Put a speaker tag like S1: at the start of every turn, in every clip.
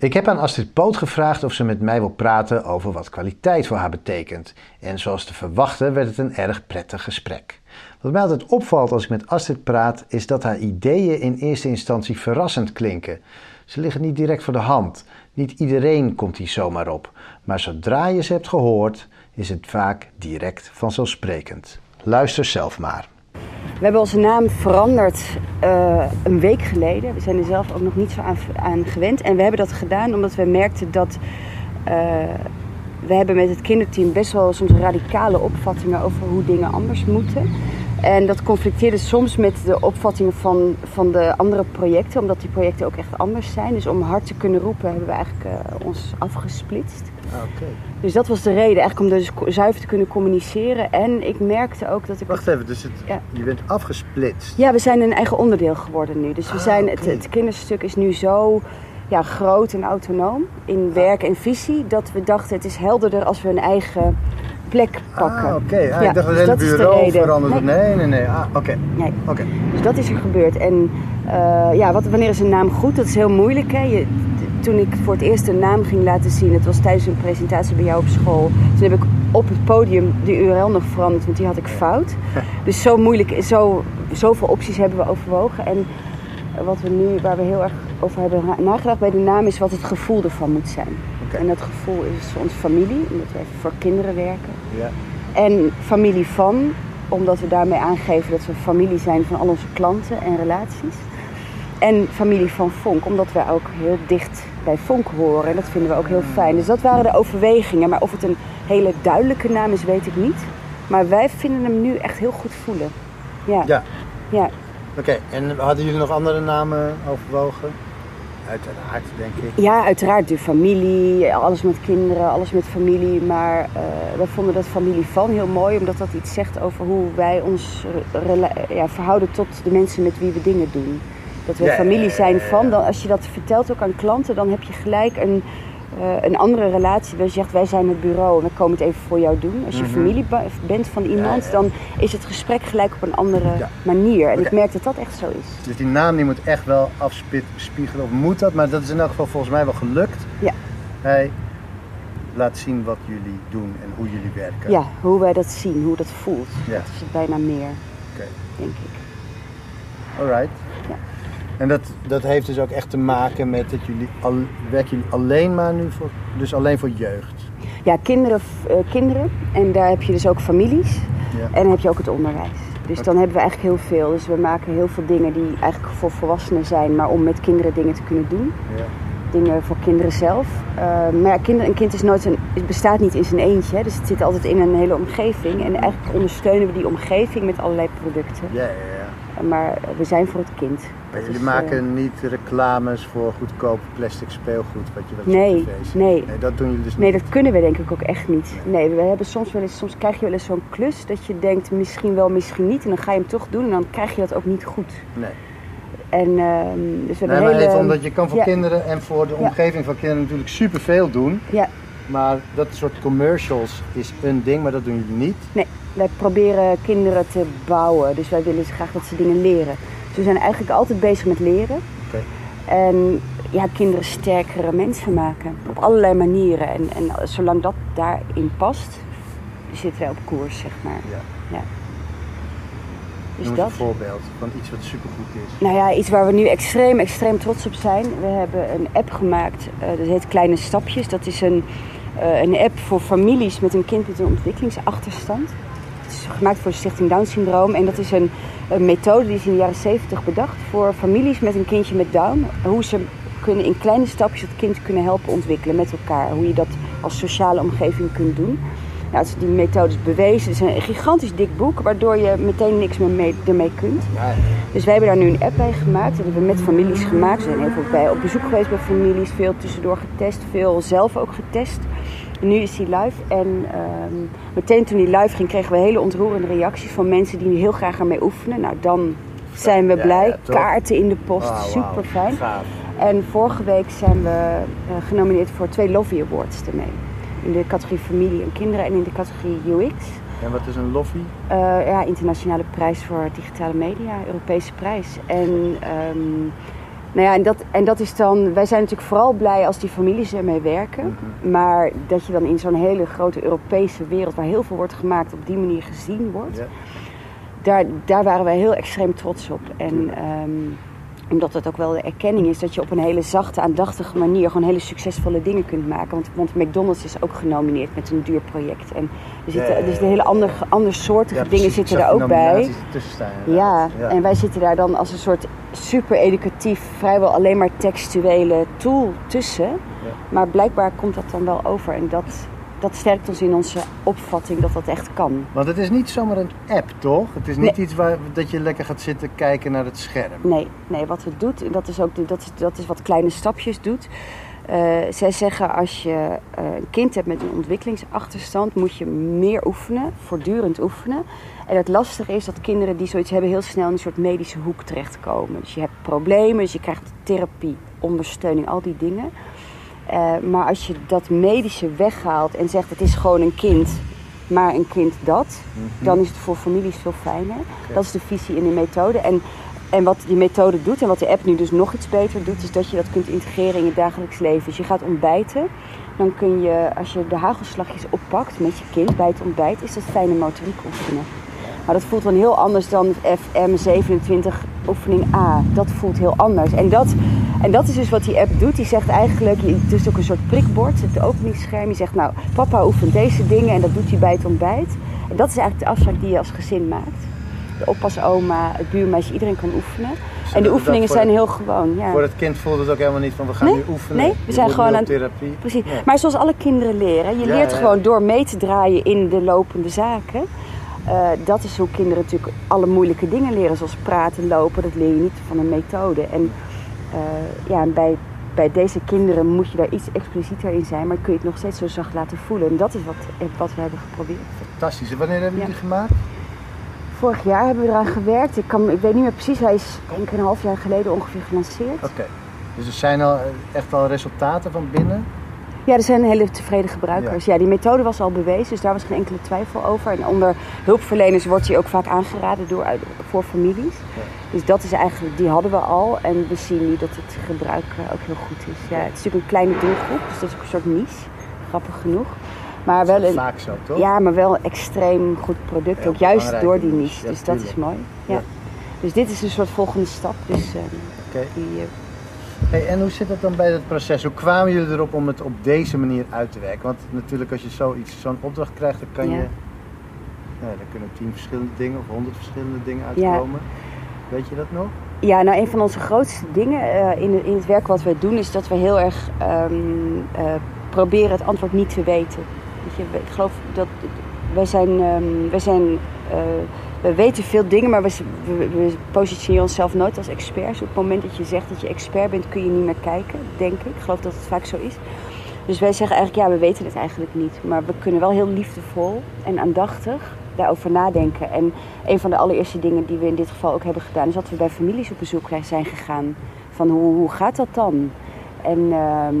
S1: Ik heb aan Astrid Poot gevraagd of ze met mij wil praten over wat kwaliteit voor haar betekent. En zoals te verwachten werd het een erg prettig gesprek. Wat mij altijd opvalt als ik met Astrid praat, is dat haar ideeën in eerste instantie verrassend klinken. Ze liggen niet direct voor de hand. Niet iedereen komt hier zomaar op. Maar zodra je ze hebt gehoord, is het vaak direct vanzelfsprekend. Luister zelf maar.
S2: We hebben onze naam veranderd uh, een week geleden. We zijn er zelf ook nog niet zo aan, gewend. En we hebben dat gedaan omdat we merkten dat uh, we hebben met het kinderteam best wel soms radicale opvattingen over hoe dingen anders moeten. En dat conflicteerde soms met de opvattingen van, van de andere projecten, omdat die projecten ook echt anders zijn. Dus om hard te kunnen roepen hebben we eigenlijk uh, ons afgesplitst.
S1: Ah.
S2: Dus dat was de reden, eigenlijk om dus zuiver te kunnen communiceren. En ik merkte ook dat ik...
S1: Wacht even, dus het,
S2: Ja.
S1: je bent afgesplitst.
S2: Ja, we zijn een eigen onderdeel geworden nu. Dus we
S1: Ah,
S2: zijn, het, het kinderstuk is nu zo ja, groot en autonoom in werk en visie... dat we dachten het is helderder als we een eigen plek pakken.
S1: Ah, oké. Ah,
S2: Ja,
S1: ik dacht het
S2: dus
S1: hele
S2: dat is de
S1: bureau veranderde. Nee, nee, nee. Ah, oké.
S2: Nee.
S1: Oké.
S2: Dus dat is er gebeurd. En eh, ja, wat, wanneer is een naam goed? Dat is heel moeilijk. Hè? Je, toen ik voor het eerst een naam ging laten zien, het was tijdens een presentatie bij jou op school. Toen heb ik op het podium de URL nog veranderd, want die had ik fout. Dus zo moeilijk, zo, zoveel opties hebben we overwogen. En wat we nu, waar we heel erg over hebben na- nagedacht bij de naam, is wat het gevoel ervan moet zijn. En dat gevoel is ons familie, omdat wij voor kinderen werken.
S1: Ja.
S2: En familie van, omdat we daarmee aangeven dat we familie zijn van al onze klanten en relaties. En familie van Vonk, omdat wij ook heel dicht bij Vonk horen. En dat vinden we ook heel fijn. Dus dat waren de overwegingen. Maar of het een hele duidelijke naam is, weet ik niet. Maar wij vinden hem nu echt heel goed voelen. Ja.
S1: Ja.
S2: ja.
S1: Oké, en hadden jullie nog andere namen overwogen? Uiteraard, denk ik.
S2: Ja, uiteraard de familie, alles met kinderen, alles met familie. Maar eh we vonden dat familie van heel mooi, omdat dat iets zegt over hoe wij ons ja, verhouden tot de mensen met wie we dingen doen. Dat we
S1: Ja,
S2: familie zijn van, dan, als je dat vertelt ook aan klanten, dan heb je gelijk een, eh, een andere relatie. Je zegt, wij zijn het bureau en we komen het even voor jou doen. Als je
S1: Mhm.
S2: familie bent van iemand,
S1: ja.
S2: dan is het gesprek gelijk op een andere
S1: Ja.
S2: manier. En ik merk dat dat echt zo is.
S1: Dus die naam die moet echt wel afspiegelen, of moet dat? Maar dat is in elk geval volgens mij wel gelukt.
S2: Ja.
S1: Hij laat zien wat jullie doen en hoe jullie werken.
S2: Ja, hoe wij dat zien, hoe dat voelt.
S1: Ja.
S2: Dat is het bijna meer,
S1: Oké,
S2: denk ik.
S1: alright. En dat, dat heeft dus ook echt te maken met dat jullie, al, werken jullie alleen maar nu voor, dus alleen voor jeugd?
S2: Ja, kinderen, eh, kinderen. En daar heb je dus ook families.
S1: Ja.
S2: En dan heb je ook het onderwijs. Dus dan hebben we eigenlijk heel veel. Dus we maken heel veel dingen die eigenlijk voor volwassenen zijn, maar om met kinderen dingen te kunnen doen.
S1: Ja.
S2: Dingen voor kinderen zelf. Eh, maar ja, kinder, een kind is nooit een, het bestaat niet in zijn eentje. hè. Dus het zit altijd in een hele omgeving. En eigenlijk ondersteunen we die omgeving met allerlei producten.
S1: Ja, ja, ja.
S2: Maar we zijn voor het kind.
S1: Maar jullie
S2: is,
S1: maken
S2: eh,
S1: niet reclames voor goedkoop plastic speelgoed wat je wel eens
S2: Nee, nee.
S1: nee. Dat doen jullie dus
S2: Nee,
S1: niet.
S2: dat kunnen we denk ik ook echt niet. Nee, we hebben soms wel eens, soms krijg je wel eens zo'n klus dat je denkt misschien wel, misschien niet. En dan ga je hem toch doen en dan krijg je dat ook niet goed.
S1: Nee.
S2: En ehm, dus we
S1: Nee, maar
S2: hele...
S1: even omdat je kan voor
S2: ja.
S1: kinderen en voor de
S2: Ja.
S1: omgeving van kinderen natuurlijk superveel doen.
S2: Ja,
S1: Maar dat soort commercials is een ding, maar dat doen jullie niet.
S2: nee, wij proberen kinderen te bouwen. Dus wij willen ze graag dat ze dingen leren. Dus we zijn eigenlijk altijd bezig met leren.
S1: Oké.
S2: En ja, kinderen sterkere mensen maken. Op allerlei manieren. En, en zolang dat daarin past, zitten wij op koers, zeg maar.
S1: Ja.
S2: Ja. Dus
S1: Noem eens
S2: dat.
S1: een voorbeeld van iets wat supergoed is.
S2: Nou ja, iets waar we nu extreem, extreem trots op zijn. We hebben een app gemaakt, eh, dat heet Kleine Stapjes. Dat is een, eh, een app voor families met een kind met een ontwikkelingsachterstand. Het is gemaakt voor de Stichting Down Syndroom. En dat is een, methode die is in de jaren 70 bedacht voor families met een kindje met Down. Hoe ze kunnen in kleine stapjes het kind kunnen helpen ontwikkelen met elkaar. Hoe je dat als sociale omgeving kunt doen. Nou, die methode is bewezen. Het is een gigantisch dik boek, waardoor je meteen niks meer mee, ermee kunt. Dus wij hebben daar nu een app bij gemaakt. Dat hebben we met families gemaakt. We zijn heel veel bij op bezoek geweest bij families. Veel tussendoor getest. Veel zelf ook getest. Nu is die live. En ehm, meteen toen die live ging kregen we hele ontroerende reacties van mensen die heel graag ermee oefenen. Nou, dan zijn we blij.
S1: ja?
S2: Kaarten in de post.
S1: Ah.
S2: Super fijn. En vorige week zijn we eh, genomineerd voor twee Lovie Awards ermee. In de categorie familie en kinderen en in de categorie UX.
S1: En wat is een loffie?
S2: Eh, ja, internationale prijs voor digitale media, Europese prijs. En ehm, Nou ja, en dat, en dat is dan. Wij zijn natuurlijk vooral blij als die families ermee werken.
S1: Mhm.
S2: Maar dat je dan in zo'n hele grote Europese wereld, waar heel veel wordt gemaakt, op die manier gezien wordt.
S1: Ja.
S2: Daar, daar waren wij heel extreem trots op. En ehm, omdat het ook wel de erkenning is dat je op een hele zachte, aandachtige manier gewoon hele succesvolle dingen kunt maken. Want, want McDonald's is ook genomineerd met een duur project. En er zitten,
S1: Ja, ja,
S2: dus de
S1: ja.
S2: hele andere, andersoortige dingen zitten er ook bij.
S1: staan,
S2: Ja, en wij zitten daar dan als een soort super educatief, vrijwel alleen maar textuele tool tussen. Maar blijkbaar komt dat dan wel over en dat, dat sterkt ons in onze opvatting dat dat echt kan.
S1: Want het is niet zomaar een app, toch? Het is niet
S2: Nee.
S1: iets waar, dat je lekker gaat zitten kijken naar het scherm.
S2: Nee, nee wat het doet, en dat is ook dat is, dat is wat kleine stapjes doet. Eh, zij zeggen als je eh, een kind hebt met een ontwikkelingsachterstand, moet je meer oefenen, voortdurend oefenen. En het lastige is dat kinderen die zoiets hebben heel snel in een soort medische hoek terechtkomen. Dus je hebt problemen, dus je krijgt therapie, ondersteuning, al die dingen. Eh, maar als je dat medische weghaalt en zegt het is gewoon een kind, maar een kind dat, dan is het voor families veel fijner. Dat is de visie in de methode. En, en wat die methode doet en wat de app nu dus nog iets beter doet, is dat je dat kunt integreren in je dagelijks leven. Dus je gaat ontbijten, dan kun je, als je de hagelslagjes oppakt met je kind bij het ontbijt, is dat fijne motoriek oefenen. Maar dat voelt dan heel anders dan FM27 oefening A. Dat voelt heel anders. En dat, en dat is dus wat die app doet. Die zegt eigenlijk, het is ook een soort prikbord, het openingsscherm. Die zegt, nou, papa oefent deze dingen en dat doet hij bij het ontbijt. En dat is eigenlijk de afspraak die je als gezin maakt. De oppasoma, het buurmeisje, iedereen kan oefenen. En de oefeningen zijn
S1: het-
S2: heel gewoon. Ja.
S1: Voor het kind voelt het ook helemaal niet van we gaan
S2: Nee,
S1: nu oefenen.
S2: nee, we
S1: Je
S2: zijn gewoon aan-
S1: therapie.
S2: Precies.
S1: Ja.
S2: Maar zoals alle kinderen leren, je
S1: Ja,
S2: leert gewoon door mee te draaien in de lopende zaken. Eh, dat is hoe kinderen natuurlijk alle moeilijke dingen leren, zoals praten, lopen. Dat leer je niet van een methode. En ja, en bij, bij deze kinderen moet je daar iets explicieter in zijn, maar kun je het nog steeds zo zacht laten voelen. En dat is wat, eh, wat we hebben geprobeerd.
S1: Fantastisch. En wanneer hebben
S2: Ja.
S1: jullie die gemaakt?
S2: Vorig jaar hebben we eraan gewerkt. Ik, kan, ik weet niet meer precies, hij is denk ik een half jaar geleden ongeveer gelanceerd.
S1: Oké. Dus er zijn al eh, echt al resultaten van binnen?
S2: Ja, er zijn hele tevreden gebruikers. Ja. die methode was al bewezen, dus daar was geen enkele twijfel over. En onder hulpverleners wordt die ook vaak aangeraden door, voor families.
S1: Ja.
S2: Dus dat is eigenlijk, die hadden we al. En we zien nu dat het gebruik eh, ook heel goed is. Ja, het is natuurlijk een kleine doelgroep, dus dat is ook een soort niche. Grappig genoeg. Maar wel een,
S1: Vaak zo, toch?
S2: ja, maar wel een extreem goed product. Ook juist door die niche. Dus dat is mooi. Ja. Dus dit is een soort volgende stap. Dus die, eh,
S1: Hey, en hoe zit het dan bij het proces? Hoe kwamen jullie erop om het op deze manier uit te werken? Want natuurlijk als je zoiets, zo'n opdracht krijgt, dan kan
S2: Ja.
S1: je... Nou, dan kunnen tien verschillende dingen of honderd verschillende dingen
S2: Ja.
S1: uitkomen. Weet je dat nog?
S2: Ja, nou een van onze grootste dingen eh, in, in het werk wat wij doen is dat we heel erg ehm, eh, proberen het antwoord niet te weten. Weet je, ik geloof dat wij zijn, ehm, wij zijn eh, we weten veel dingen, maar we, we, positioneren onszelf nooit als experts. Op het moment dat je zegt dat je expert bent, kun je niet meer kijken, denk ik. Ik geloof dat het vaak zo is. Dus wij zeggen eigenlijk, ja, we weten het eigenlijk niet. Maar we kunnen wel heel liefdevol en aandachtig daarover nadenken. En een van de allereerste dingen die we in dit geval ook hebben gedaan... is dat we bij families op bezoek zijn gegaan. Van hoe, hoe gaat dat dan? En ehm,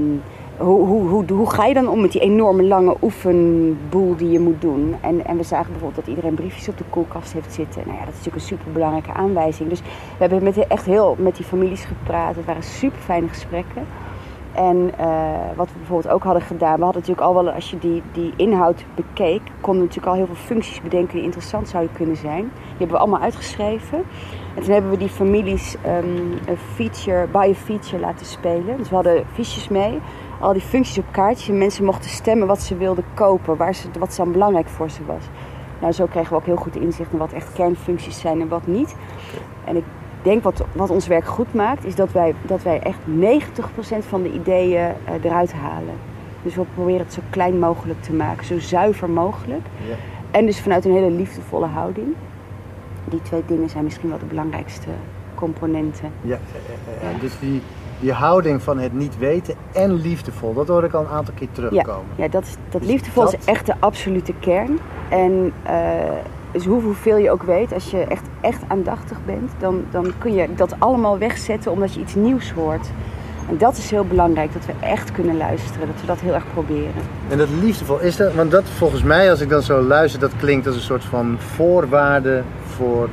S2: hoe, hoe, hoe, hoe ga je dan om met die enorme lange oefenboel die je moet doen? En, en we zagen bijvoorbeeld dat iedereen briefjes op de koelkast heeft zitten. Nou ja, dat is natuurlijk een superbelangrijke aanwijzing. Dus we hebben met, echt heel met die families gepraat. Het waren super fijne gesprekken. En eh, wat we bijvoorbeeld ook hadden gedaan, we hadden natuurlijk al wel, als je die, die inhoud bekeek, konden natuurlijk al heel veel functies bedenken die interessant zouden kunnen zijn. Die hebben we allemaal uitgeschreven. En toen hebben we die families ehm, een feature, by a feature laten spelen. Dus we hadden fiches mee, al die functies op kaartjes. En mensen mochten stemmen wat ze wilden kopen, waar ze, wat dan belangrijk voor ze was. Nou, zo kregen we ook heel goed inzicht in wat echt kernfuncties zijn en wat niet. En ik denk wat, wat ons werk goed maakt, is dat wij, dat wij echt 90% van de ideeën eh, eruit halen. Dus we proberen het zo klein mogelijk te maken, zo zuiver mogelijk.
S1: Ja.
S2: En dus vanuit een hele liefdevolle houding. Die twee dingen zijn misschien wel de belangrijkste componenten.
S1: Ja, eh, eh, eh, dus die, die houding van het niet weten en liefdevol, dat hoor ik al een aantal keer
S2: Ja,
S1: terugkomen.
S2: ja dat, is, dat
S1: Dus
S2: liefdevol
S1: dat-
S2: is echt de absolute kern. En eh, dus hoe- hoeveel je ook weet, als je echt, echt aandachtig bent, dan, dan kun je dat allemaal wegzetten omdat je iets nieuws hoort. En dat is heel belangrijk, dat we echt kunnen luisteren, dat we dat heel erg proberen.
S1: En dat liefdevol, is dat, want dat volgens mij, als ik dan zo luister, dat klinkt als een soort van voorwaarde voor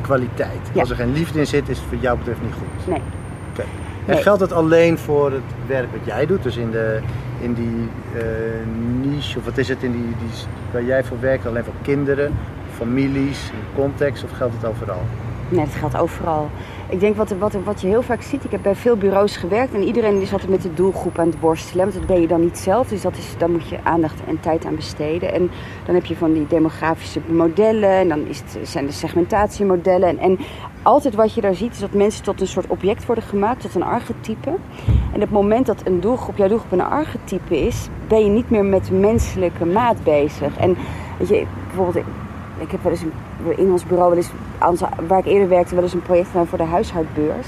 S1: kwaliteit.
S2: Ja.
S1: Als er geen liefde in zit, is het voor jou betreft niet goed.
S2: Nee,
S1: Oké. En geldt het alleen voor het werk wat jij doet, dus in, de, in die eh, niche, of wat is het, in die, die, waar jij voor werkt, alleen voor kinderen, families, in context, of geldt het overal?
S2: Nee, dat geldt overal. Ik denk wat, wat, wat je heel vaak ziet, ik heb bij veel bureaus gewerkt en iedereen is altijd met de doelgroep aan het worstelen. Want dat ben je dan niet zelf, dus dat is, daar moet je aandacht en tijd aan besteden. En dan heb je van die demografische modellen en dan is het, zijn de segmentatiemodellen. En, en altijd wat je daar ziet is dat mensen tot een soort object worden gemaakt, tot een archetype. En op het moment dat een doelgroep, jouw doelgroep een archetype is, ben je niet meer met menselijke maat bezig. En weet je, bijvoorbeeld, ik heb wel eens in ons bureau wel eens, waar ik eerder werkte, wel eens een project gedaan voor de huishoudbeurs.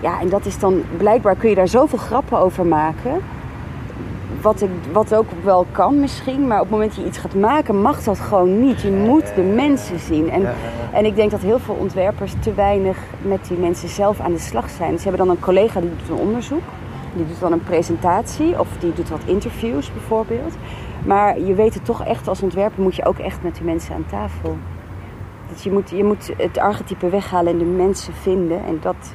S2: Ja, en dat is dan, blijkbaar kun je daar zoveel grappen over maken. Wat, ik, wat ook wel kan misschien, maar op het moment dat je iets gaat maken, mag dat gewoon niet. Je moet de mensen zien. En, en ik denk dat heel veel ontwerpers te weinig met die mensen zelf aan de slag zijn. Ze hebben dan een collega die doet een onderzoek, die doet dan een presentatie of die doet wat interviews bijvoorbeeld. Maar je weet het toch echt, als ontwerper moet je ook echt met die mensen aan tafel. Dus je moet, je moet het archetype weghalen en de mensen vinden. En dat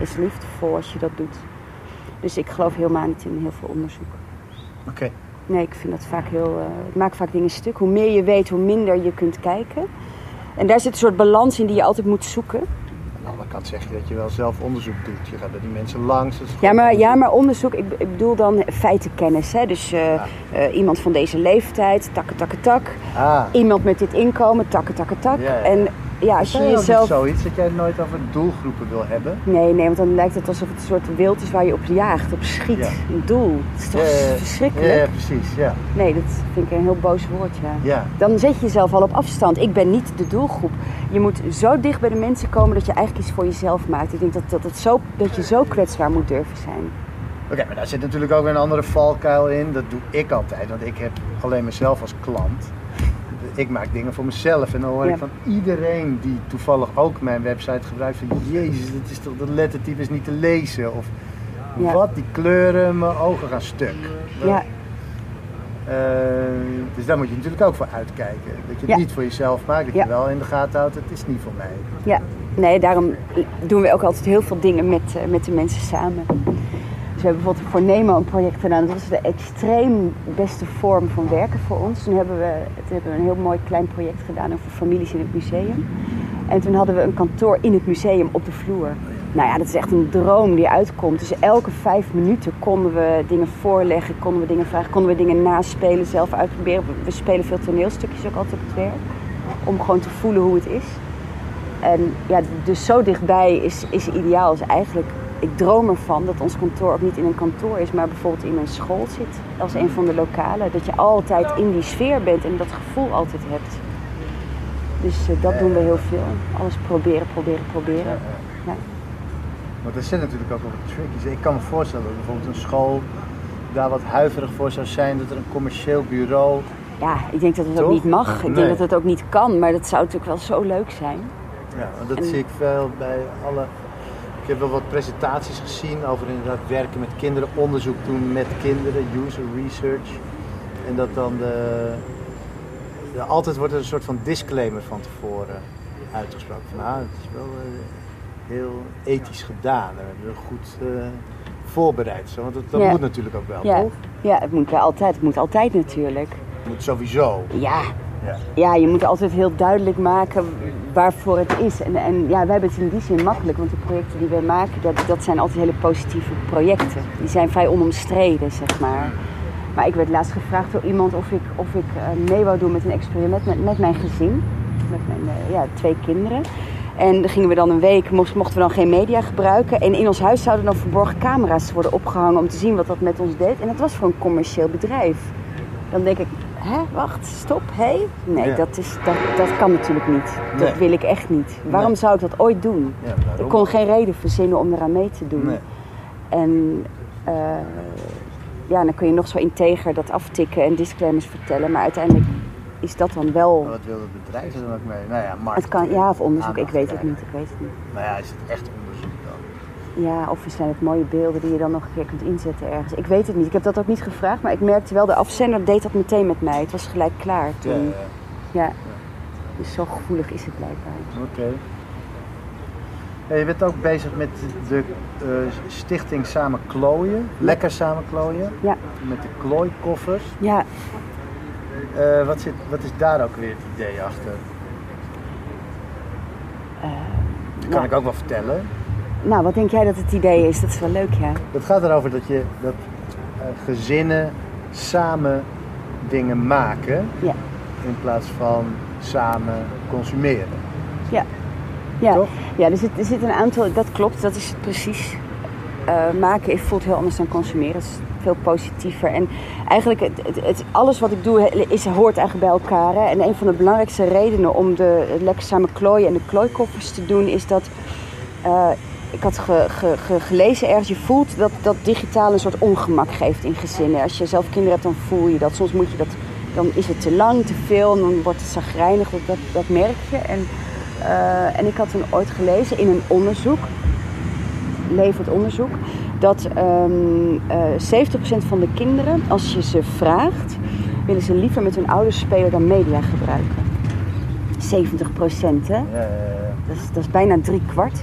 S2: is liefdevol als je dat doet. Dus ik geloof helemaal niet in heel veel onderzoek.
S1: Oké.
S2: Nee, ik vind dat vaak heel. Uh, het maakt vaak dingen stuk. Hoe meer je weet, hoe minder je kunt kijken. En daar zit een soort balans in die je altijd moet zoeken
S1: kant zeg je dat je wel zelf onderzoek doet. Je gaat bij die mensen langs.
S2: Ja maar, ja, maar onderzoek, ik, ik bedoel dan feitenkennis. Hè? Dus uh, uh, iemand van deze leeftijd, takke, takke, tak. Ah. Iemand met dit inkomen, takke, takke, tak. Ja, ja. En ja, als je jezelf...
S1: zoiets dat jij het nooit over doelgroepen wil hebben?
S2: Nee, nee, want dan lijkt het alsof het een soort wild is waar je op jaagt, op schiet. Een doel. Dat is toch verschrikkelijk?
S1: Ja, precies, ja.
S2: Nee, dat vind ik een heel boos woord, ja. Dan zet je jezelf al op afstand. Ik ben niet de doelgroep. Je moet zo dicht bij de mensen komen dat je eigenlijk iets voor jezelf maakt. Ik denk dat, dat, het zo, dat je zo kwetsbaar moet durven zijn.
S1: Oké, maar daar zit natuurlijk ook weer een andere valkuil in. Dat doe ik altijd, want ik heb alleen mezelf als klant ik maak dingen voor mezelf. En dan hoor ik van iedereen die toevallig ook mijn website gebruikt van Jezus, dat, is toch, dat lettertype is niet te lezen. Of wat, die kleuren, mijn ogen gaan stuk. Ja. Uh, dus daar moet je natuurlijk ook voor uitkijken. Dat je het niet voor jezelf maakt, dat je wel in de gaten houdt, het is niet voor mij.
S2: Ja, nee, daarom doen we ook altijd heel veel dingen met, uh, met de mensen samen. Dus we hebben bijvoorbeeld voor Nemo een project gedaan. Dat was de extreem beste vorm van werken voor ons. Toen hebben we, hebben een heel mooi klein project gedaan over families in het museum. En toen hadden we een kantoor in het museum op de vloer. Nou ja, dat is echt een droom die uitkomt. Dus elke vijf minuten konden we dingen voorleggen, konden we dingen vragen, konden we dingen naspelen, zelf uitproberen. We spelen veel toneelstukjes ook altijd op het werk. Om gewoon te voelen hoe het is. En ja, dus zo dichtbij is, is ideaal. Is eigenlijk ik droom ervan dat ons kantoor ook niet in een kantoor is, maar bijvoorbeeld in een school zit. Als een van de lokalen. Dat je altijd in die sfeer bent en dat gevoel altijd hebt. Dus uh, dat doen we heel veel. Alles proberen, proberen, proberen. Ja.
S1: Maar er zit natuurlijk ook wat tricky. Ik kan me voorstellen dat bijvoorbeeld een school daar wat huiverig voor zou zijn. Dat er een commercieel bureau...
S2: Ja, ik denk dat het ook niet mag. Ik denk dat het ook niet kan. Maar dat zou natuurlijk wel zo leuk zijn.
S1: Ja, want dat zie ik veel bij alle heb wel wat presentaties gezien over inderdaad werken met kinderen, onderzoek doen met kinderen, user research. En dat dan de, de altijd wordt er een soort van disclaimer van tevoren uitgesproken. Van nou, het is wel uh, heel ethisch gedaan. We hebben goed uh, voorbereid. Zo. Want dat, dat moet natuurlijk ook wel,
S2: ja.
S1: toch?
S2: Ja, het moet wel altijd. Het moet altijd natuurlijk.
S1: Het moet sowieso.
S2: Ja, ja. ja, je moet altijd heel duidelijk maken waarvoor het is. En, en ja, wij hebben het in die zin makkelijk, want de projecten die wij maken, dat, dat zijn altijd hele positieve projecten. Die zijn vrij onomstreden, zeg maar. Maar ik werd laatst gevraagd door iemand of ik, of ik uh, mee wou doen met een experiment met, met mijn gezin. Met mijn uh, ja, twee kinderen. En dan gingen we dan een week, mochten we dan geen media gebruiken. En in ons huis zouden dan verborgen camera's worden opgehangen om te zien wat dat met ons deed. En dat was voor een commercieel bedrijf. Dan denk ik, hè, wacht, stop, hé. Hey? Nee, dat, is, dat, dat kan natuurlijk niet. Dat wil ik echt niet. Waarom zou ik dat ooit doen? ik kon geen reden verzinnen om eraan mee te doen. Nee. En uh, ja, dan kun je nog zo integer dat aftikken en disclaimers vertellen. Maar uiteindelijk is dat dan wel...
S1: wat wil het bedrijf er dan ook mee? Nou ja,
S2: Het kan, ja, of onderzoek, ik weet het niet, ik weet het niet.
S1: Nou ja, is het echt onderzoek
S2: ja, of zijn het mooie beelden die je dan nog een keer kunt inzetten ergens. Ik weet het niet. Ik heb dat ook niet gevraagd, maar ik merkte wel, de afzender deed dat meteen met mij. Het was gelijk klaar toen. Ja, ja. ja. Dus zo gevoelig is het blijkbaar.
S1: Oké. Je bent ook bezig met de eh, stichting Samen Klooien. Lekker Samen Klooien.
S2: Ja.
S1: Met de klooikoffers.
S2: Ja,
S1: Eh, wat, zit, wat is daar ook weer het idee achter? dat kan
S2: nou.
S1: ik ook wel vertellen.
S2: Nou wat denk jij dat het idee is? Dat is wel leuk, ja.
S1: Het gaat erover dat, je, dat eh, gezinnen samen dingen maken
S2: Ja,
S1: in plaats van samen consumeren.
S2: ja. Ja,
S1: Toch?
S2: ja er, zit, er zit een aantal, dat klopt, dat is het precies. Eh, maken voelt heel anders dan consumeren. Het is veel positiever. En eigenlijk, het, het, het- alles wat ik doe is, hoort eigenlijk bij elkaar. Hè. En een van de belangrijkste redenen om de lekker samen klooien en de klooikoffers te doen, is dat. eh, ik had ge- ge- ge- gelezen ergens, je voelt dat, dat digitaal een soort ongemak geeft in gezinnen. Als je zelf kinderen hebt, dan voel je dat. Soms moet je dat, dan is het te lang, te veel, en dan wordt het zagrijnig. Dat, dat, dat merk je. En, eh, en ik had toen ooit gelezen in een onderzoek, levend onderzoek, dat ehm eh 70% van de kinderen, als je ze vraagt, willen ze liever met hun ouders spelen dan media gebruiken. 70% hè?
S1: Ja, ja, ja.
S2: Dat is, dat is bijna drie kwart.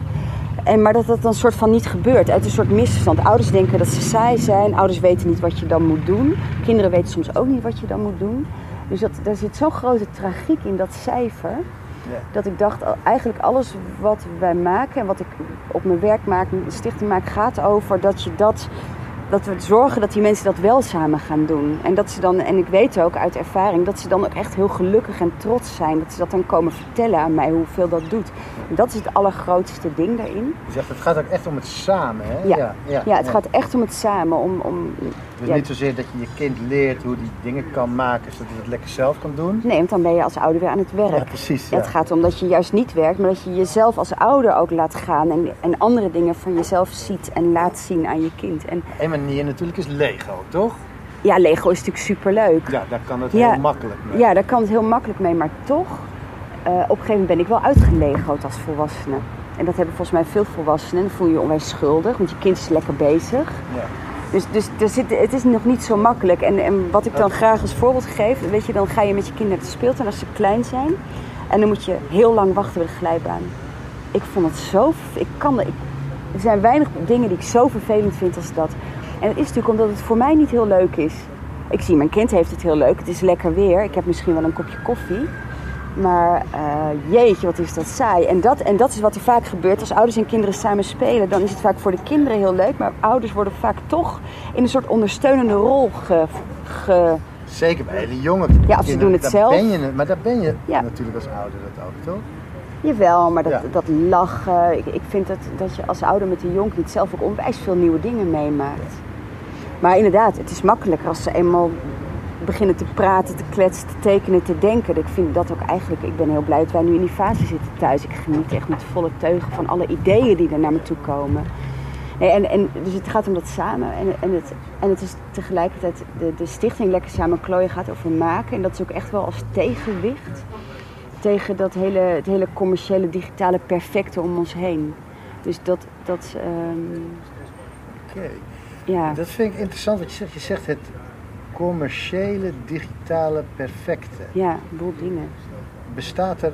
S2: En, maar dat dat dan soort van niet gebeurt. Uit een soort misverstand. Ouders denken dat ze saai zijn. Ouders weten niet wat je dan moet doen. Kinderen weten soms ook niet wat je dan moet doen. Dus dat, daar zit zo'n grote tragiek in dat cijfer.
S1: Ja.
S2: Dat ik dacht, eigenlijk alles wat wij maken en wat ik op mijn werk maak, stichting maak, gaat over dat je dat. Dat we zorgen dat die mensen dat wel samen gaan doen. En dat ze dan, en ik weet ook uit ervaring, dat ze dan ook echt heel gelukkig en trots zijn. Dat ze dat dan komen vertellen aan mij, hoeveel dat doet. En dat is het allergrootste ding daarin.
S1: Je zegt, het gaat ook echt om het samen, hè?
S2: Ja, ja, het gaat echt om het samen. Om, om,
S1: Dus
S2: ja.
S1: niet zozeer dat je je kind leert hoe die dingen kan maken, zodat hij het lekker zelf kan doen.
S2: Nee, want dan ben je als ouder weer aan het werk.
S1: Ja, precies.
S2: Ja,
S1: Ja.
S2: Het gaat om dat je juist niet werkt, maar dat je jezelf als ouder ook laat gaan en, en andere dingen van jezelf ziet en laat zien aan je kind. En
S1: manier natuurlijk is Lego, toch?
S2: ja, Lego is natuurlijk superleuk.
S1: Ja, daar kan het
S2: Ja.
S1: heel makkelijk mee.
S2: Ja, daar kan het heel makkelijk mee, maar toch, eh, op een gegeven moment ben ik wel uitgelegood als volwassene. En dat hebben volgens mij veel volwassenen. Dan voel je je onwijs schuldig, want je kind is lekker bezig.
S1: Ja.
S2: Dus, dus er zit, het is nog niet zo makkelijk. En, en wat ik dan graag als voorbeeld geef, weet je, dan ga je met je kinderen naar de speeltuin als ze klein zijn. En dan moet je heel lang wachten bij de glijbaan. Ik vond het zo, ik kan, ik, er zijn weinig dingen die ik zo vervelend vind als dat. En het is natuurlijk omdat het voor mij niet heel leuk is. Ik zie, mijn kind heeft het heel leuk. Het is lekker weer. Ik heb misschien wel een kopje koffie. Maar eh, jeetje, wat is dat saai. En dat, en dat is wat er vaak gebeurt. Als ouders en kinderen samen spelen, dan is het vaak voor de kinderen heel leuk. Maar ouders worden vaak toch in een soort ondersteunende rol ge, ge-
S1: Zeker bij hele jonge
S2: Ja, of ze doen het zelf.
S1: Ben je, het- maar daar ben je
S2: Ja.
S1: natuurlijk als ouder dat ook, toch?
S2: Jawel, maar dat,
S1: Ja.
S2: dat lachen. Ik, ik vind dat, dat je als ouder met een jonk niet zelf ook onwijs veel nieuwe dingen meemaakt. Maar inderdaad, het is makkelijker als ze eenmaal beginnen te praten, te kletsen, te tekenen, te denken. Ik vind dat ook eigenlijk, ik ben heel blij dat wij nu in die fase zitten thuis. Ik geniet echt met volle teugen van alle ideeën die er naar me toe komen. Nee, en, en, dus het gaat om dat samen. En, en, het, en het is tegelijkertijd, de, de stichting Lekker Samen Klooien gaat over maken. En dat is ook echt wel als tegenwicht tegen dat hele, het hele commerciële, digitale perfecte om ons heen. Dus dat, dat ehm,
S1: Oké.
S2: ja.
S1: Dat vind ik interessant wat je zegt. Je zegt het commerciële, digitale, perfecte.
S2: Ja, een boel dingen.
S1: Bestaat er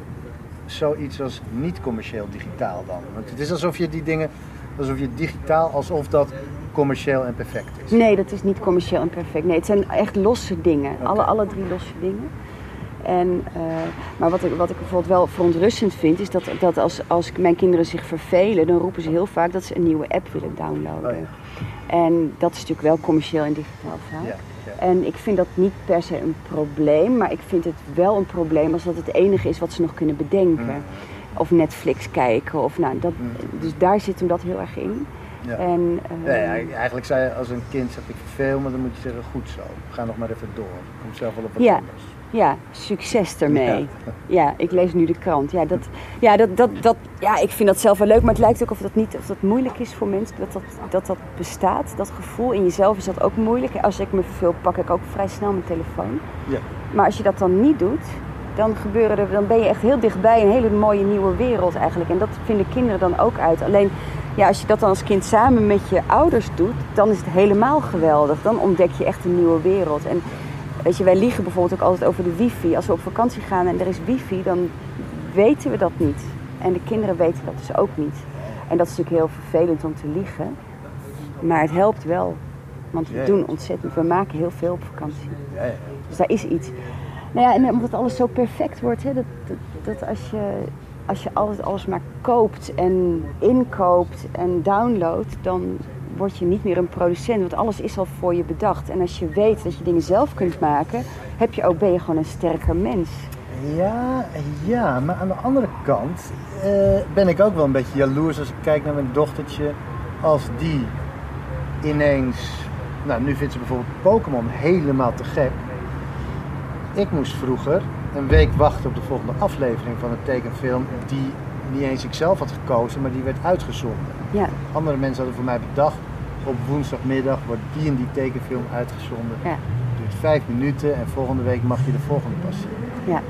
S1: zoiets als niet commercieel digitaal dan? Want het is alsof je die dingen, alsof je digitaal, alsof dat commercieel en perfect is.
S2: Nee, dat is niet commercieel en perfect. Nee, het zijn echt losse dingen. Alle, alle drie losse dingen. En, eh, maar wat ik, wat ik bijvoorbeeld wel verontrustend vind, is dat, dat als, als mijn kinderen zich vervelen, dan roepen ze heel vaak dat ze een nieuwe app willen downloaden.
S1: Oh ja.
S2: En dat is natuurlijk wel commercieel en digitaal vaak.
S1: Ja, ja.
S2: En ik vind dat niet per se een probleem, maar ik vind het wel een probleem als dat het enige is wat ze nog kunnen bedenken.
S1: Mm.
S2: Of Netflix kijken, of nou, dat, dus daar zit hem dat heel erg in.
S1: Ja.
S2: En,
S1: Ja,
S2: eh,
S1: ja, eigenlijk zei je als een kind zegt ik verveel me, dan moet je zeggen goed zo. Ga nog maar even door. Kom zelf wel op wat
S2: Ja.
S1: anders.
S2: Ja, succes ermee.
S1: Ja.
S2: Ja. ik lees nu de krant. Ja, dat, ja, dat, dat, dat, ja, ik vind dat zelf wel leuk, maar het lijkt ook of dat, niet, of dat moeilijk is voor mensen. Dat dat, dat dat bestaat, dat gevoel. In jezelf is dat ook moeilijk. Als ik me verveel, pak ik ook vrij snel mijn telefoon.
S1: Ja.
S2: Maar als je dat dan niet doet, dan, gebeuren er, dan ben je echt heel dichtbij een hele mooie nieuwe wereld eigenlijk. En dat vinden kinderen dan ook uit. Alleen, ja, als je dat dan als kind samen met je ouders doet, dan is het helemaal geweldig. Dan ontdek je echt een nieuwe wereld. En weet je, wij liegen bijvoorbeeld ook altijd over de wifi. Als we op vakantie gaan en er is wifi, dan weten we dat niet. En de kinderen weten dat dus ook niet. En dat is natuurlijk heel vervelend om te liegen. Maar het helpt wel. Want we doen ontzettend. We maken heel veel op vakantie. Dus daar is iets. Nou ja, en omdat alles zo perfect wordt, hè, dat, dat, dat als, je, als je altijd alles maar koopt en inkoopt en downloadt, dan word je niet meer een producent. Want alles is al voor je bedacht. En als je weet dat je dingen zelf kunt maken, heb je ook, ben je gewoon een sterker mens.
S1: Ja, ja, maar aan de andere kant eh, ben ik ook wel een beetje jaloers als ik kijk naar mijn dochtertje. Als die ineens, nou nu vindt ze bijvoorbeeld Pokémon helemaal te gek. Ik moest vroeger een week wachten op de volgende aflevering van een tekenfilm die niet eens ik zelf had gekozen, maar die werd uitgezonden.
S2: Ja,
S1: Andere mensen hadden voor mij bedacht, op woensdagmiddag wordt die en die tekenfilm uitgezonden.
S2: ja,
S1: duurt vijf minuten en volgende week mag je de volgende pas zien.
S2: ja.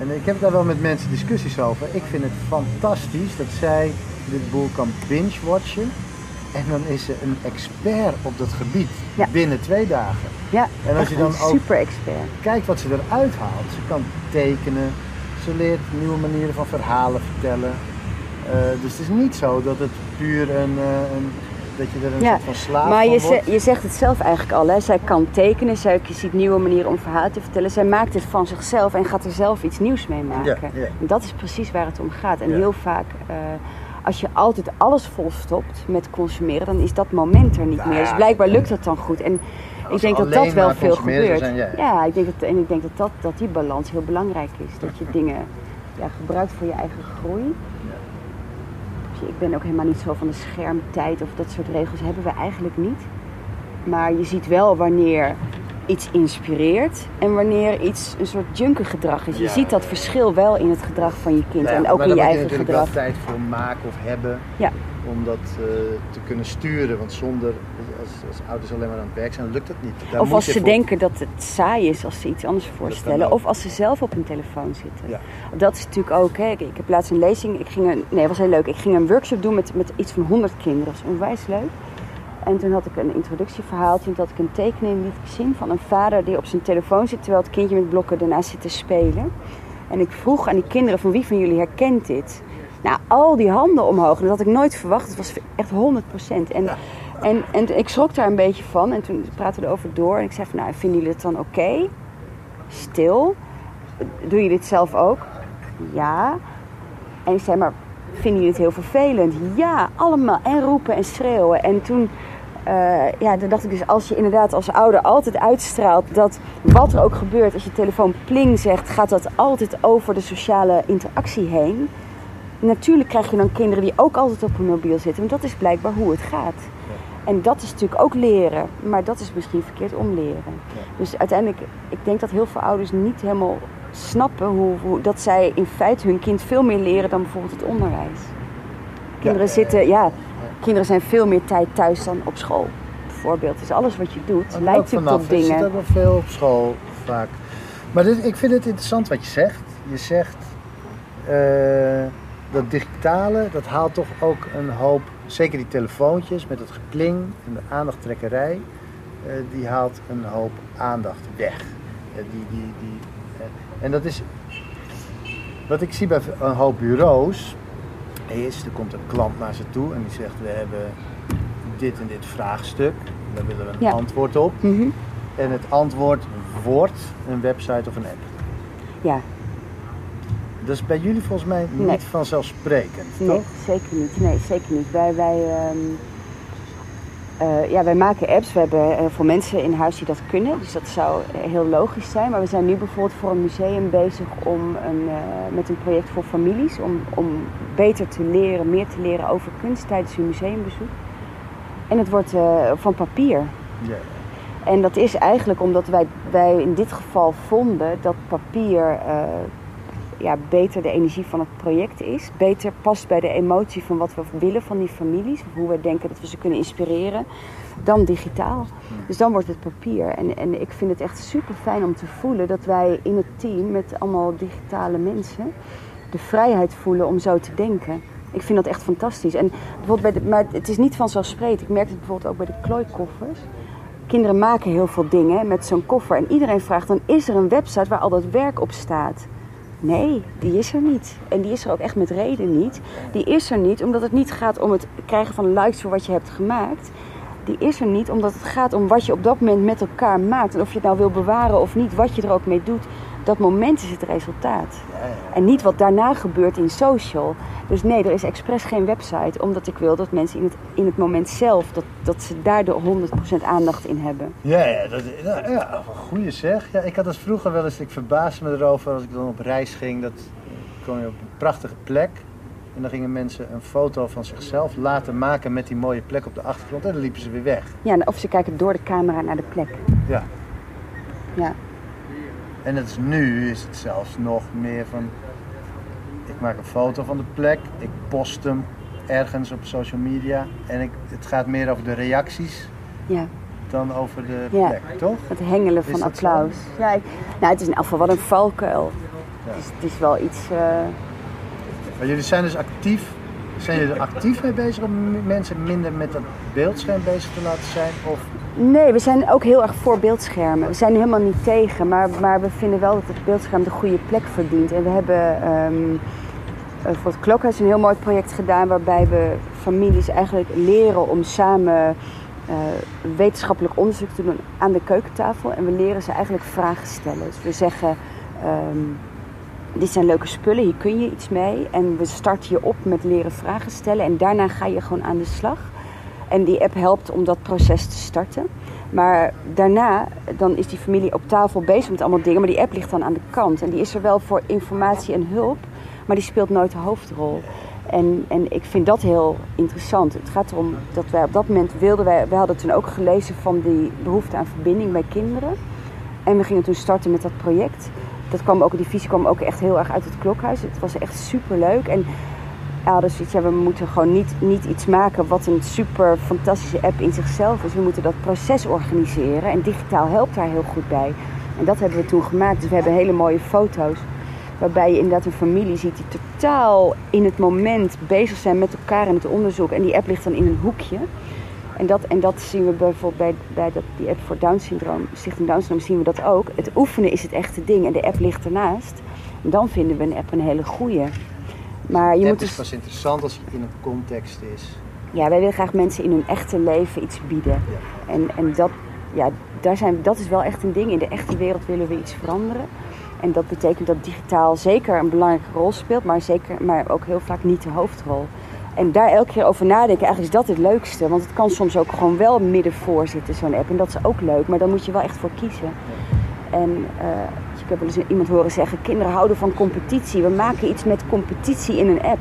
S1: En ik heb daar wel met mensen discussies over. Ik vind het fantastisch dat zij dit boel kan binge-watchen. En dan is ze een expert op dat gebied
S2: Ja.
S1: binnen twee dagen.
S2: ja.
S1: En als je dan ook-
S2: super expert.
S1: Kijk wat ze eruit haalt. Ze kan tekenen, ze leert nieuwe manieren van verhalen vertellen. Eh, dus het is niet zo dat het puur een, eh, een dat je er een
S2: Ja,
S1: soort van slaaf
S2: Maar je,
S1: wordt.
S2: ze- je zegt het zelf eigenlijk al. Hè? Zij kan tekenen, zij ziet nieuwe manieren om verhalen te vertellen. Zij maakt het van zichzelf en gaat er zelf iets nieuws mee maken.
S1: Ja, ja.
S2: En dat is precies waar het om gaat. En heel vaak, eh, als je altijd alles volstopt met consumeren, dan is dat moment er niet meer. Dus blijkbaar lukt dat dan goed. En ik denk dat dat wel veel gebeurt.
S1: zijn, ja.
S2: ja, ik denk dat, en ik denk dat, dat, dat die balans heel belangrijk is. Dat je dingen ja, gebruikt voor je eigen groei. Ik ben ook helemaal niet zo van de schermtijd of dat soort regels hebben we eigenlijk niet. Maar je ziet wel wanneer iets inspireert en wanneer iets een soort junkergedrag is. Je
S1: Ja.
S2: ziet dat verschil wel in het gedrag van je kind
S1: Nou ja,
S2: en ook in je
S1: daar moet
S2: eigen
S1: natuurlijk
S2: gedrag.
S1: wel tijd voor maken of hebben
S2: Ja.
S1: om dat eh, te kunnen sturen. Want zonder, als, als ouders alleen maar aan het werk zijn, lukt dat niet. Daar
S2: Of
S1: moet
S2: als
S1: je
S2: ze
S1: voor-
S2: denken dat het saai is als ze iets anders voorstellen. Of als ze zelf op hun telefoon zitten. Dat is natuurlijk ook, hè. ik heb laatst een lezing, ik ging een, nee, was heel leuk. Ik ging een workshop doen met, met iets van 100 kinderen. Dat was onwijs leuk. En toen had ik een introductieverhaaltje. En toen had ik een tekening liet zien van een vader die op zijn telefoon zit terwijl het kindje met blokken daarnaast zit te spelen. En ik vroeg aan die kinderen van wie van jullie herkent dit? Nou, al die handen omhoog. En dat had ik nooit verwacht. Het was echt 100% En, en, en ik schrok daar een beetje van. En toen praten we erover door. En ik zei van, nou, vinden jullie het dan oké? Stil. Doe je dit zelf ook? Ja. En ik zei, maar vinden jullie het heel vervelend? Ja, allemaal. En roepen en schreeuwen. En toen, eh, ja, dan dacht ik dus, als je inderdaad als ouder altijd uitstraalt dat wat er ook gebeurt, als je telefoon pling zegt, gaat dat altijd over de sociale interactie heen. Natuurlijk krijg je dan kinderen die ook altijd op hun mobiel zitten, want dat is blijkbaar hoe het gaat. En dat is natuurlijk ook leren, maar dat is misschien verkeerd omleren. Dus uiteindelijk, ik denk dat heel veel ouders niet helemaal snappen hoe, hoe, dat zij in feite hun kind veel meer leren dan bijvoorbeeld het onderwijs. Kinderen
S1: Ja,
S2: zitten, ja, kinderen zijn veel meer tijd thuis dan op school. Bijvoorbeeld. Dus alles wat je doet leidt
S1: ook
S2: natuurlijk tot dingen.
S1: zit ook wel veel op school vaak. Maar dit, ik vind het interessant wat je zegt. Je zegt eh, dat digitale, dat haalt toch ook een hoop, zeker die telefoontjes met het gekling en de aandachttrekkerij, eh, die haalt een hoop aandacht weg. Eh, die, die, die, en dat is, wat ik zie bij een hoop bureaus, is, er komt een klant naar ze toe en die zegt, we hebben dit en dit vraagstuk, daar willen we een
S2: Ja.
S1: antwoord op.
S2: Mhm.
S1: En het antwoord wordt een website of een app.
S2: Ja,
S1: Dat is bij jullie volgens mij niet
S2: Nee.
S1: vanzelfsprekend,
S2: nee,
S1: toch?
S2: zeker niet. Nee, zeker niet. Wij, wij, ehm, eh, ja, wij maken apps. We hebben eh, voor mensen in huis die dat kunnen. Dus dat zou eh, heel logisch zijn. Maar we zijn nu bijvoorbeeld voor een museum bezig om een, met een project voor families. Om, om beter te leren, meer te leren over kunst tijdens hun museumbezoek. En het wordt van papier. En dat is eigenlijk omdat wij, wij in dit geval vonden dat papier ja, beter de energie van het project is. Beter past bij de emotie van wat we willen van die families. Hoe we denken dat we ze kunnen inspireren. Dan digitaal. Dus dan wordt het papier. En, en ik vind het echt super fijn om te voelen dat wij in het team met allemaal digitale mensen de vrijheid voelen om zo te denken. Ik vind dat echt fantastisch. En bijvoorbeeld bij de, maar het is niet vanzelfsprekend. Ik merk het bijvoorbeeld ook bij de klooikoffers. Kinderen maken heel veel dingen met zo'n koffer. En iedereen vraagt dan, is er een website waar al dat werk op staat? Nee, die is er niet. En die is er ook echt met reden niet. Die is er niet omdat het niet gaat om het krijgen van likes voor wat je hebt gemaakt. Die is er niet omdat het gaat om wat je op dat moment met elkaar maakt. En of je het nou wil bewaren of niet, wat je er ook mee doet. Dat moment is het resultaat.
S1: Ja, ja.
S2: En niet wat daarna gebeurt in social. Dus nee, er is expres geen website. Omdat ik wil dat mensen in het, in het moment zelf, dat, dat ze daar de 100% aandacht in hebben.
S1: Ja, ja, dat, ja, ja een goede zeg. Ja, ik had dat vroeger wel eens, ik verbaasde me erover als ik dan op reis ging. Dat kwam je op een prachtige plek. En dan gingen mensen een foto van zichzelf laten maken met die mooie plek op de achtergrond. En dan liepen ze weer weg.
S2: Ja, of ze kijken door de camera naar de plek.
S1: Ja.
S2: Ja.
S1: En het is nu is het zelfs nog meer van. Ik maak een foto van de plek, ik post hem ergens op social media. En ik, het gaat meer over de reacties
S2: ja.
S1: dan over de
S2: Ja.
S1: plek, toch?
S2: Het hengelen van
S1: zo?
S2: applaus. Ja, ik- nou, het is in elk geval wel een valkuil.
S1: Ja.
S2: Het, is, het is wel iets. eh,
S1: Maar jullie zijn dus actief. Zijn jullie er actief mee bezig om mensen minder met dat beeldscherm bezig te laten zijn? Of
S2: Nee, we zijn ook heel erg voor beeldschermen. We zijn helemaal niet tegen, maar, maar we vinden wel dat het beeldscherm de goede plek verdient. En we hebben ehm, eh, voor het Klokhuis een heel mooi project gedaan waarbij we families eigenlijk leren om samen eh, wetenschappelijk onderzoek te doen aan de keukentafel. En we leren ze eigenlijk vragen stellen. Dus we zeggen, ehm, dit zijn leuke spullen, hier kun je iets mee. En we starten je op met leren vragen stellen en daarna ga je gewoon aan de slag. En die app helpt om dat proces te starten. Maar daarna, dan is die familie op tafel bezig met allemaal dingen. Maar die app ligt dan aan de kant. En die is er wel voor informatie en hulp. Maar die speelt nooit de hoofdrol. En, en ik vind dat heel interessant. Het gaat erom dat wij op dat moment wilden... Wij, wij hadden toen ook gelezen van die behoefte aan verbinding bij kinderen. En we gingen toen starten met dat project. Dat kwam ook, die visie kwam ook echt heel erg uit het klokhuis. Het was echt super leuk. En ja, dus iets, ja, we moeten gewoon niet, niet iets maken wat een super fantastische app in zichzelf is. We moeten dat proces organiseren. En digitaal helpt daar heel goed bij. En dat hebben we toen gemaakt. Dus we hebben hele mooie foto's. Waarbij je inderdaad een familie ziet die totaal in het moment bezig zijn met elkaar in het onderzoek. En die app ligt dan in een hoekje. En dat, en dat zien we bijvoorbeeld bij, bij dat, die app voor Down syndroom, Stichting Down syndroom, zien we dat ook. Het oefenen is het echte ding en de app ligt ernaast. En dan vinden we een app een hele goeie. Maar je moet
S1: is
S2: dus,
S1: pas interessant als hij in een context is.
S2: ja, wij willen graag mensen in hun echte leven iets bieden.
S1: Ja.
S2: En, en dat, ja, daar zijn, dat is wel echt een ding. In de echte wereld willen we iets veranderen. En dat betekent dat digitaal zeker een belangrijke rol speelt, maar, zeker, maar ook heel vaak niet de hoofdrol. En daar elke keer over nadenken, eigenlijk is dat het leukste. Want het kan soms ook gewoon wel midden voor zitten, zo'n app. En dat is ook leuk, maar daar moet je wel echt voor kiezen. En eh, heb wel eens iemand horen zeggen, kinderen houden van competitie. We maken iets met competitie in een app.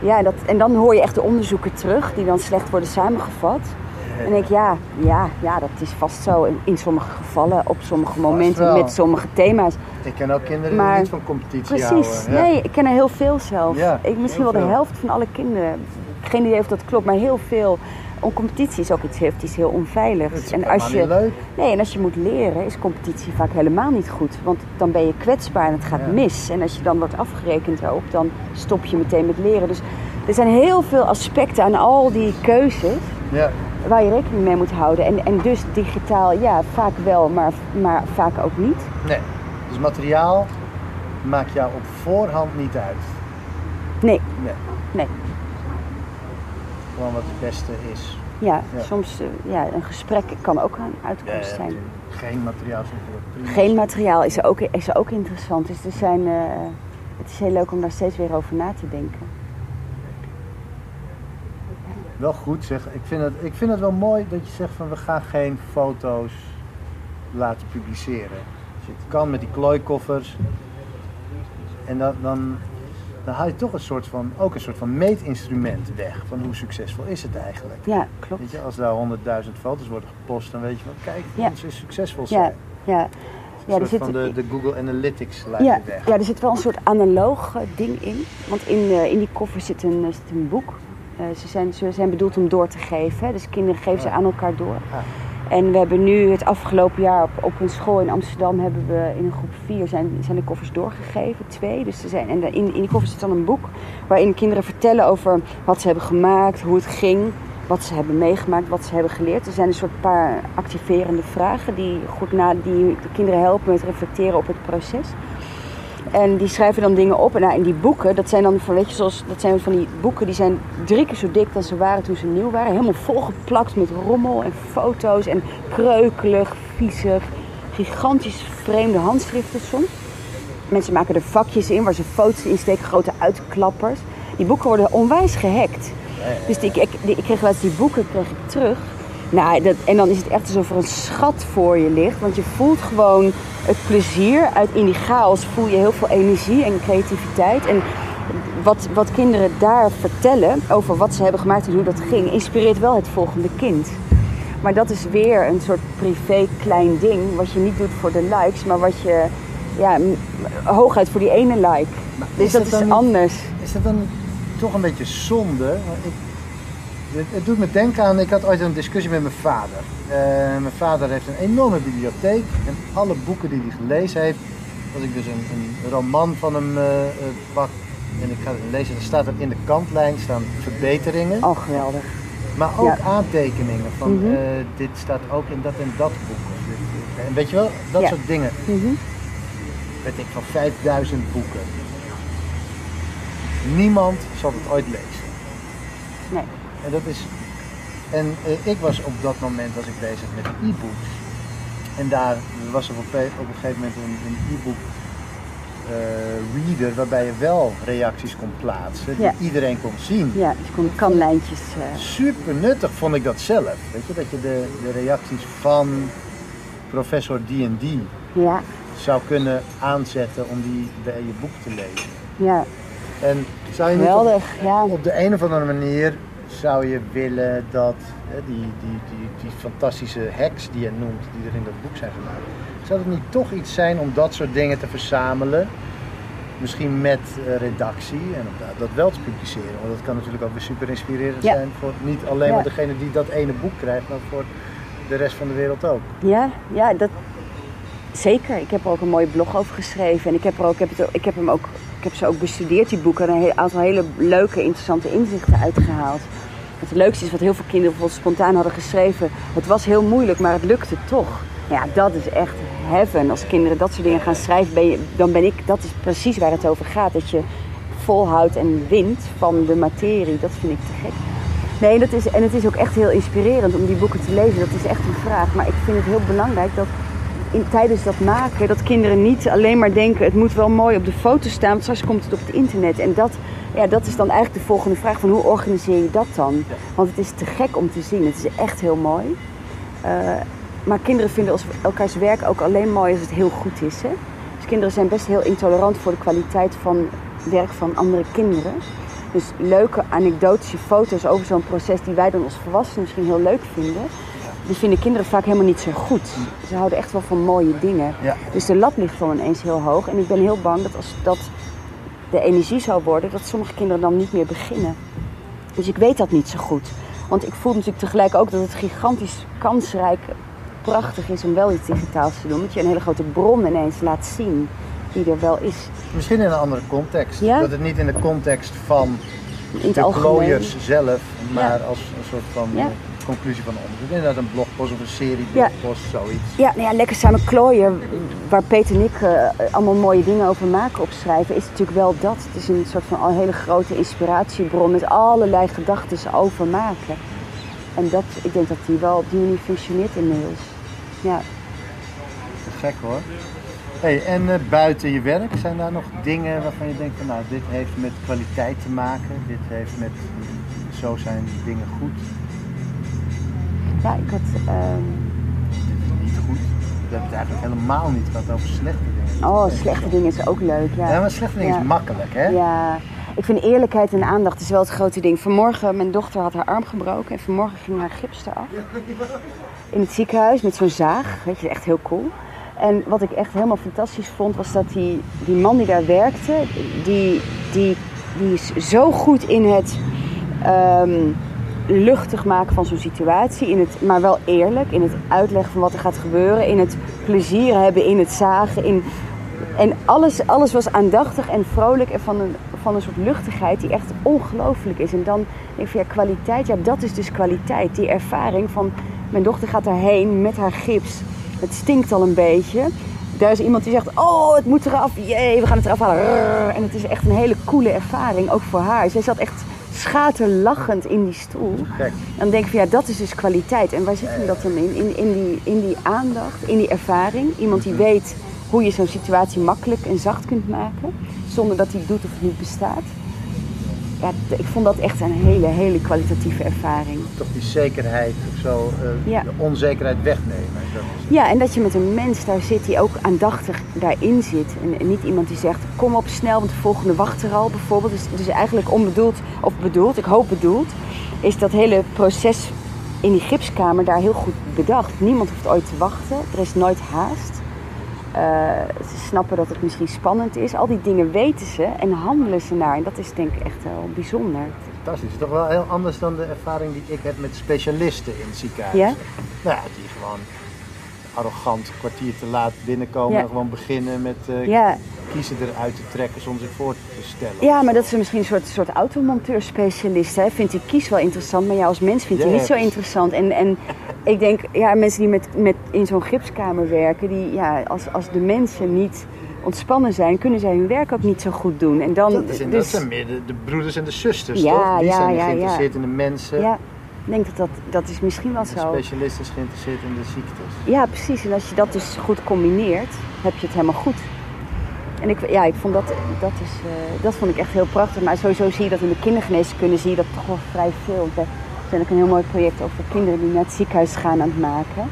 S2: Ja, dat, en dan hoor je echt de onderzoeken terug, die dan slecht worden samengevat. En denk ik, ja, ja, ja, dat is vast zo. In, in sommige gevallen, op sommige momenten, met sommige thema's.
S1: Ik ken ook kinderen
S2: Maar-
S1: die niet van competitie
S2: Precies.
S1: houden. Ja.
S2: Nee, ik ken er heel veel zelf.
S1: Ja,
S2: ik, misschien wel de helft van alle kinderen. Geen idee of dat klopt, maar heel veel. Om competitie is ook iets, heeft iets heel onveiligs. En als je,
S1: leuk.
S2: nee, en als je moet leren, is competitie vaak helemaal niet goed. Want dan ben je kwetsbaar en het gaat
S1: Ja.
S2: mis. En als je dan wordt afgerekend erop, dan stop je meteen met leren. Dus er zijn heel veel aspecten aan al die keuzes
S1: Ja.
S2: waar je rekening mee moet houden. En, en dus digitaal, ja, vaak wel, maar, maar vaak ook niet.
S1: Nee. Dus materiaal maakt jou op voorhand niet uit.
S2: Nee,
S1: Nee.
S2: nee.
S1: Gewoon wat het beste is.
S2: Ja,
S1: Ja.
S2: soms uh, ja, een gesprek kan ook een uitkomst zijn.
S1: Geen materiaal is prima.
S2: Geen materiaal is ook, is ook interessant. Dus er zijn, uh, het is heel leuk om daar steeds weer over na te denken.
S1: Wel goed zeg. Ik vind, het, ik vind het wel mooi dat je zegt van we gaan geen foto's laten publiceren. Dus het kan met die klooikoffers. En dan, dan, dan haal je toch een soort van, ook een soort van meetinstrument weg. Van hoe succesvol is het eigenlijk.
S2: Ja, klopt.
S1: Weet je, als daar honderdduizend foto's worden gepost, dan weet je van kijk,
S2: Ja.
S1: ons is succesvol
S2: Ja,
S1: zijn.
S2: ja.
S1: Een
S2: Ja, er
S1: soort
S2: zit,
S1: van de, de Google Analytics lijkt
S2: ja,
S1: je weg.
S2: ja, er zit wel een soort analoog eh, ding in. Want in, eh, in die koffer zit een, eh, zit een boek. Ze, zijn, ze zijn bedoeld om door te geven. hè. Dus kinderen geven ze
S1: Ja.
S2: aan elkaar door.
S1: Ah.
S2: En we hebben nu het afgelopen jaar op, op een school in Amsterdam hebben we in een groep 4 zijn, zijn de koffers doorgegeven, twee. Dus ze zijn, en in, in die koffers zit dan een boek waarin kinderen vertellen over wat ze hebben gemaakt, hoe het ging, wat ze hebben meegemaakt, wat ze hebben geleerd. Er zijn een soort paar activerende vragen die goed na die de kinderen helpen met reflecteren op het proces. En die schrijven dan dingen op. En nou, in die boeken, dat zijn dan van, weet je, zoals, dat zijn van die boeken die zijn drie keer zo dik dan ze waren toen ze nieuw waren. Helemaal volgeplakt met rommel en foto's en kreukelig, viezig, gigantisch vreemde handschriften soms. Mensen maken er vakjes in waar ze foto's in steken, grote uitklappers. Die boeken worden onwijs gehackt. Dus die, ik, die, ik kreeg wel eens die boeken kreeg ik terug. Nou, dat, en dan is het echt alsof er een schat voor je ligt. Want je voelt gewoon het plezier. Uit in die chaos voel je heel veel energie en creativiteit. En wat, wat kinderen daar vertellen over wat ze hebben gemaakt en hoe dat ging, inspireert wel het volgende kind. Maar dat is weer een soort privé klein ding. Wat je niet doet voor de likes, maar wat je ja, hooguit voor die ene like. Dus
S1: is
S2: dat
S1: dat
S2: is
S1: niet-
S2: anders.
S1: Is dat dan toch een beetje zonde? Ik, het, het doet me denken aan, ik had ooit een discussie met mijn vader. Eh, mijn vader heeft een enorme bibliotheek en alle boeken die hij gelezen heeft, als ik dus een, een roman van hem eh, pak en ik ga het lezen, dan staat er in de kantlijn staan verbeteringen,
S2: Oh, geweldig.
S1: maar ook
S2: ja.
S1: aantekeningen van
S2: Mhm.
S1: dit staat ook in dat en dat boek. En weet je wel, dat
S2: Ja.
S1: soort dingen.
S2: Mhm.
S1: Weet ik van 5000 boeken. Niemand zal het ooit lezen.
S2: Nee.
S1: En dat is. En eh, ik was op dat moment was ik bezig met e-books. En daar was er op, een- op een gegeven moment een, een e-book eh, reader waarbij je wel reacties kon plaatsen die
S2: Ja.
S1: iedereen kon zien.
S2: Ja, je kon kanlijntjes. eh,
S1: Super nuttig vond ik dat zelf. Weet je, dat je de, de reacties van professor D&D
S2: ja,
S1: zou kunnen aanzetten om die bij je boek te lezen.
S2: ja,
S1: En zou je niet op.
S2: Ja.
S1: op de een of andere manier zou je willen dat hè, die, die, die, die fantastische hacks die je noemt, die er in dat boek zijn gemaakt, zou het niet toch iets zijn om dat soort dingen te verzamelen? Misschien met eh, redactie en om dat, dat wel te publiceren. Want dat kan natuurlijk ook weer super inspirerend
S2: Ja.
S1: zijn voor niet alleen
S2: Ja.
S1: maar degene die dat ene boek krijgt, maar voor de rest van de wereld ook.
S2: Ja, ja, dat zeker. Ik heb er ook een mooie blog over geschreven. En ik heb, er ook, ik heb, het, ik heb hem ook, ik heb ze ook bestudeerd, die boeken. En een aantal hele leuke, interessante inzichten uitgehaald. Het leukste is wat heel veel kinderen bijvoorbeeld spontaan hadden geschreven. Het was heel moeilijk, maar het lukte toch. Ja, dat is echt heaven. Als kinderen dat soort dingen gaan schrijven, dan ben ik, dat is precies waar het over gaat. Dat je volhoudt en wint van de materie. Dat vind ik te gek. Nee, dat is, en het is ook echt heel inspirerend om die boeken te lezen. Dat is echt een vraag. Maar ik vind het heel belangrijk dat in, tijdens dat maken, dat kinderen niet alleen maar denken... het moet wel mooi op de foto staan, want straks komt het op het internet. En dat, ja, dat is dan eigenlijk de volgende vraag van hoe organiseer je dat dan? Want het is te gek om te zien. Het is echt heel mooi. Eh, maar kinderen vinden elkaars werk ook alleen mooi als het heel goed is. Hè? Dus kinderen zijn best heel intolerant voor de kwaliteit van werk van andere kinderen. Dus leuke anekdotische foto's over zo'n proces die wij dan als volwassenen misschien heel leuk vinden, die vinden kinderen vaak helemaal niet zo goed. Ze houden echt wel van mooie dingen.
S1: Ja.
S2: Dus de lat ligt dan ineens heel hoog. En ik ben heel bang dat als dat de energie zou worden, dat sommige kinderen dan niet meer beginnen. Dus ik weet dat niet zo goed. Want ik voel natuurlijk tegelijk ook dat het gigantisch kansrijk, prachtig is om wel iets digitaals te doen. Dat je een hele grote bron ineens laat zien die er wel is.
S1: Misschien in een andere context.
S2: Ja.
S1: Dat het niet in de context van
S2: In
S1: de
S2: algemeen.
S1: zelf, maar
S2: Ja.
S1: als een soort van
S2: Ja.
S1: Conclusie van onderzoek. Inderdaad een blogpost of een serie
S2: Ja.
S1: blogpost, zoiets.
S2: Ja, nou ja, lekker samen klooien, waar Peter en ik eh, allemaal mooie dingen over maken, opschrijven, is natuurlijk wel dat. Het is een soort van al hele grote inspiratiebron met allerlei gedachten over maken. En dat, ik denk dat die wel op die manier functioneert inmiddels. Ja.
S1: Gek hoor. Hey, en eh, buiten je werk, zijn daar nog dingen waarvan je denkt van nou, dit heeft met kwaliteit te maken, dit heeft met zo zijn dingen goed,
S2: ja, ik had...
S1: dit is niet goed. We hebben het eigenlijk helemaal niet gehad over slechte dingen.
S2: oh, slechte dingen is ook leuk, ja.
S1: Ja, maar slechte dingen
S2: Ja.
S1: is makkelijk hè?
S2: Ja, ik vind eerlijkheid en aandacht is wel het grote ding. Vanmorgen, mijn dochter had haar arm gebroken en vanmorgen ging haar gips eraf. In het ziekenhuis met zo'n zaag, weet je, echt heel cool. En wat ik echt helemaal fantastisch vond, was dat die, die man die daar werkte, die, die, die is zo goed in het ehm, luchtig maken van zo'n situatie, in het, maar wel eerlijk, in het uitleggen van wat er gaat gebeuren, in het plezier hebben in het zagen, in en alles, alles was aandachtig en vrolijk en van een, van een soort luchtigheid die echt ongelooflijk is. En dan denk ik van ja, kwaliteit, ja, dat is dus kwaliteit. Die ervaring van, mijn dochter gaat daarheen met haar gips. Het stinkt al een beetje. daar is iemand die zegt, oh, het moet eraf, jee, we gaan het eraf halen. En het is echt een hele coole ervaring, ook voor haar. Zij zat echt schaterlachend in die stoel. Dan denk ik van ja, dat is dus kwaliteit. En waar zit hem dat dan in? In, in, die, in die aandacht, in die ervaring. Iemand die weet hoe je zo'n situatie makkelijk en zacht kunt maken. Zonder dat hij doet of het niet bestaat. Ja, ik vond dat echt een hele, hele kwalitatieve ervaring.
S1: Toch die zekerheid of zo, eh,
S2: Ja.
S1: de onzekerheid wegnemen.
S2: Ja, en dat je met een mens daar zit die ook aandachtig daarin zit. En, en niet iemand die zegt, kom op snel, want de volgende wacht er al bijvoorbeeld. Dus, dus eigenlijk onbedoeld, of bedoeld, ik hoop bedoeld, is dat hele proces in die gipskamer daar heel goed bedacht. Niemand hoeft ooit te wachten, er is nooit haast. Eh, ze snappen dat het misschien spannend is. Al die dingen weten ze en handelen ze naar. En dat is denk ik echt wel bijzonder.
S1: Fantastisch. Het is toch wel heel anders dan de ervaring die ik heb met specialisten in het ziekenhuis.
S2: Ja?
S1: Nou ja, die gewoon arrogant een kwartier te laat binnenkomen
S2: Ja.
S1: en gewoon beginnen met eh,
S2: Ja,
S1: kiezen eruit te trekken zonder zich voor te stellen.
S2: Ja, maar dat is misschien een soort, soort automonteur-specialist. Vindt die kies wel interessant, maar jou als mens vindt hij niet zo interessant. En, en ik denk, ja, mensen die met, met in zo'n gipskamer werken, die, ja, als, als de mensen niet ontspannen zijn, kunnen zij hun werk ook niet zo goed doen. En dan,
S1: Dat, is in-
S2: dus,
S1: dat zijn meer de, de broeders en de zusters,
S2: Ja,
S1: toch? Die
S2: ja,
S1: zijn
S2: ja,
S1: geïnteresseerd in de mensen.
S2: ja, ik denk dat dat, dat is misschien wel
S1: De
S2: zo.
S1: specialist is geïnteresseerd in de ziektes.
S2: Ja, precies. En als je dat dus goed combineert, heb je het helemaal goed. En ik, ja, ik vond dat, dat, is, eh, dat vond ik echt heel prachtig. Maar sowieso zie je dat in de kindergeneeskunde zie je dat toch wel vrij veel. Zijn ook een heel mooi project over kinderen die naar het ziekenhuis gaan aan het maken.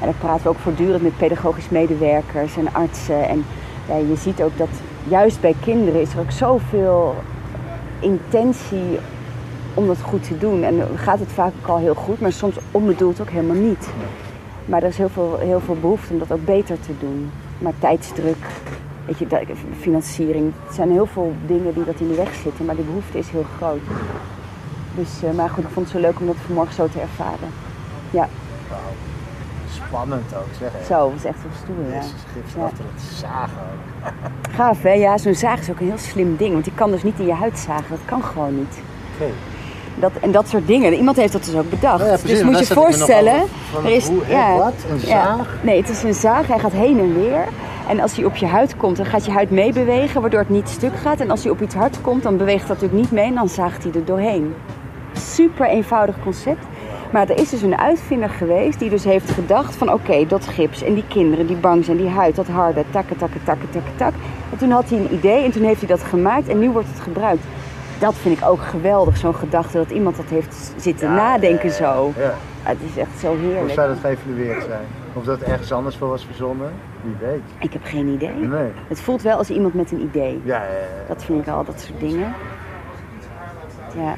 S2: En daar praten we ook voortdurend met pedagogisch medewerkers en artsen. En ja, je ziet ook dat juist bij kinderen is er ook zoveel intentie om dat goed te doen. En gaat het vaak ook al heel goed, maar soms onbedoeld ook helemaal niet. Maar er is heel veel, heel veel behoefte om dat ook beter te doen. Maar tijdsdruk, weet je, financiering. Het zijn heel veel dingen die dat in de weg zitten, maar de behoefte is heel groot. Dus, eh, maar goed, ik vond het zo leuk om dat vanmorgen zo te ervaren. Ja,
S1: Spannend ook, zeg. hè.
S2: zo, dat is echt wel stoer. Ja.
S1: Jezus,
S2: Ja.
S1: het zagen ook.
S2: Gaaf hè? Ja, zo'n zaag is ook een heel slim ding, want die kan dus niet in je huid zagen. Dat kan gewoon niet.
S1: Oké.
S2: Dat, en dat soort dingen. Iemand heeft dat dus ook bedacht.
S1: Ja, precies,
S2: dus moet je
S1: nog
S2: voorstellen,
S1: over
S2: er is
S1: hoe, hè, wat? Een zaag?
S2: Nee, het is een zaag. Hij gaat heen en weer. En als hij op je huid komt, dan gaat je huid meebewegen, waardoor het niet stuk gaat. En als hij op iets hard komt, dan beweegt dat natuurlijk niet mee en dan zaagt hij er doorheen. Super eenvoudig concept. Maar er is dus een uitvinder geweest die dus heeft gedacht van oké, dat gips en die kinderen die bang zijn, die huid, dat harde, takken, takken, takken, takken, tak. En toen had hij een idee en toen heeft hij dat gemaakt en nu wordt het gebruikt. Dat vind ik ook geweldig, zo'n gedachte dat iemand dat heeft zitten
S1: Ja,
S2: nadenken
S1: ja,
S2: zo.
S1: Ja.
S2: Het is echt zo heerlijk.
S1: zou dat geëvalueerd zijn? Of dat ergens anders voor was verzonnen? Wie weet.
S2: Ik heb geen idee.
S1: Nee.
S2: Het voelt wel als iemand met een idee.
S1: Ja, ja, ja.
S2: Dat vind ik al, dat soort dingen. Ja.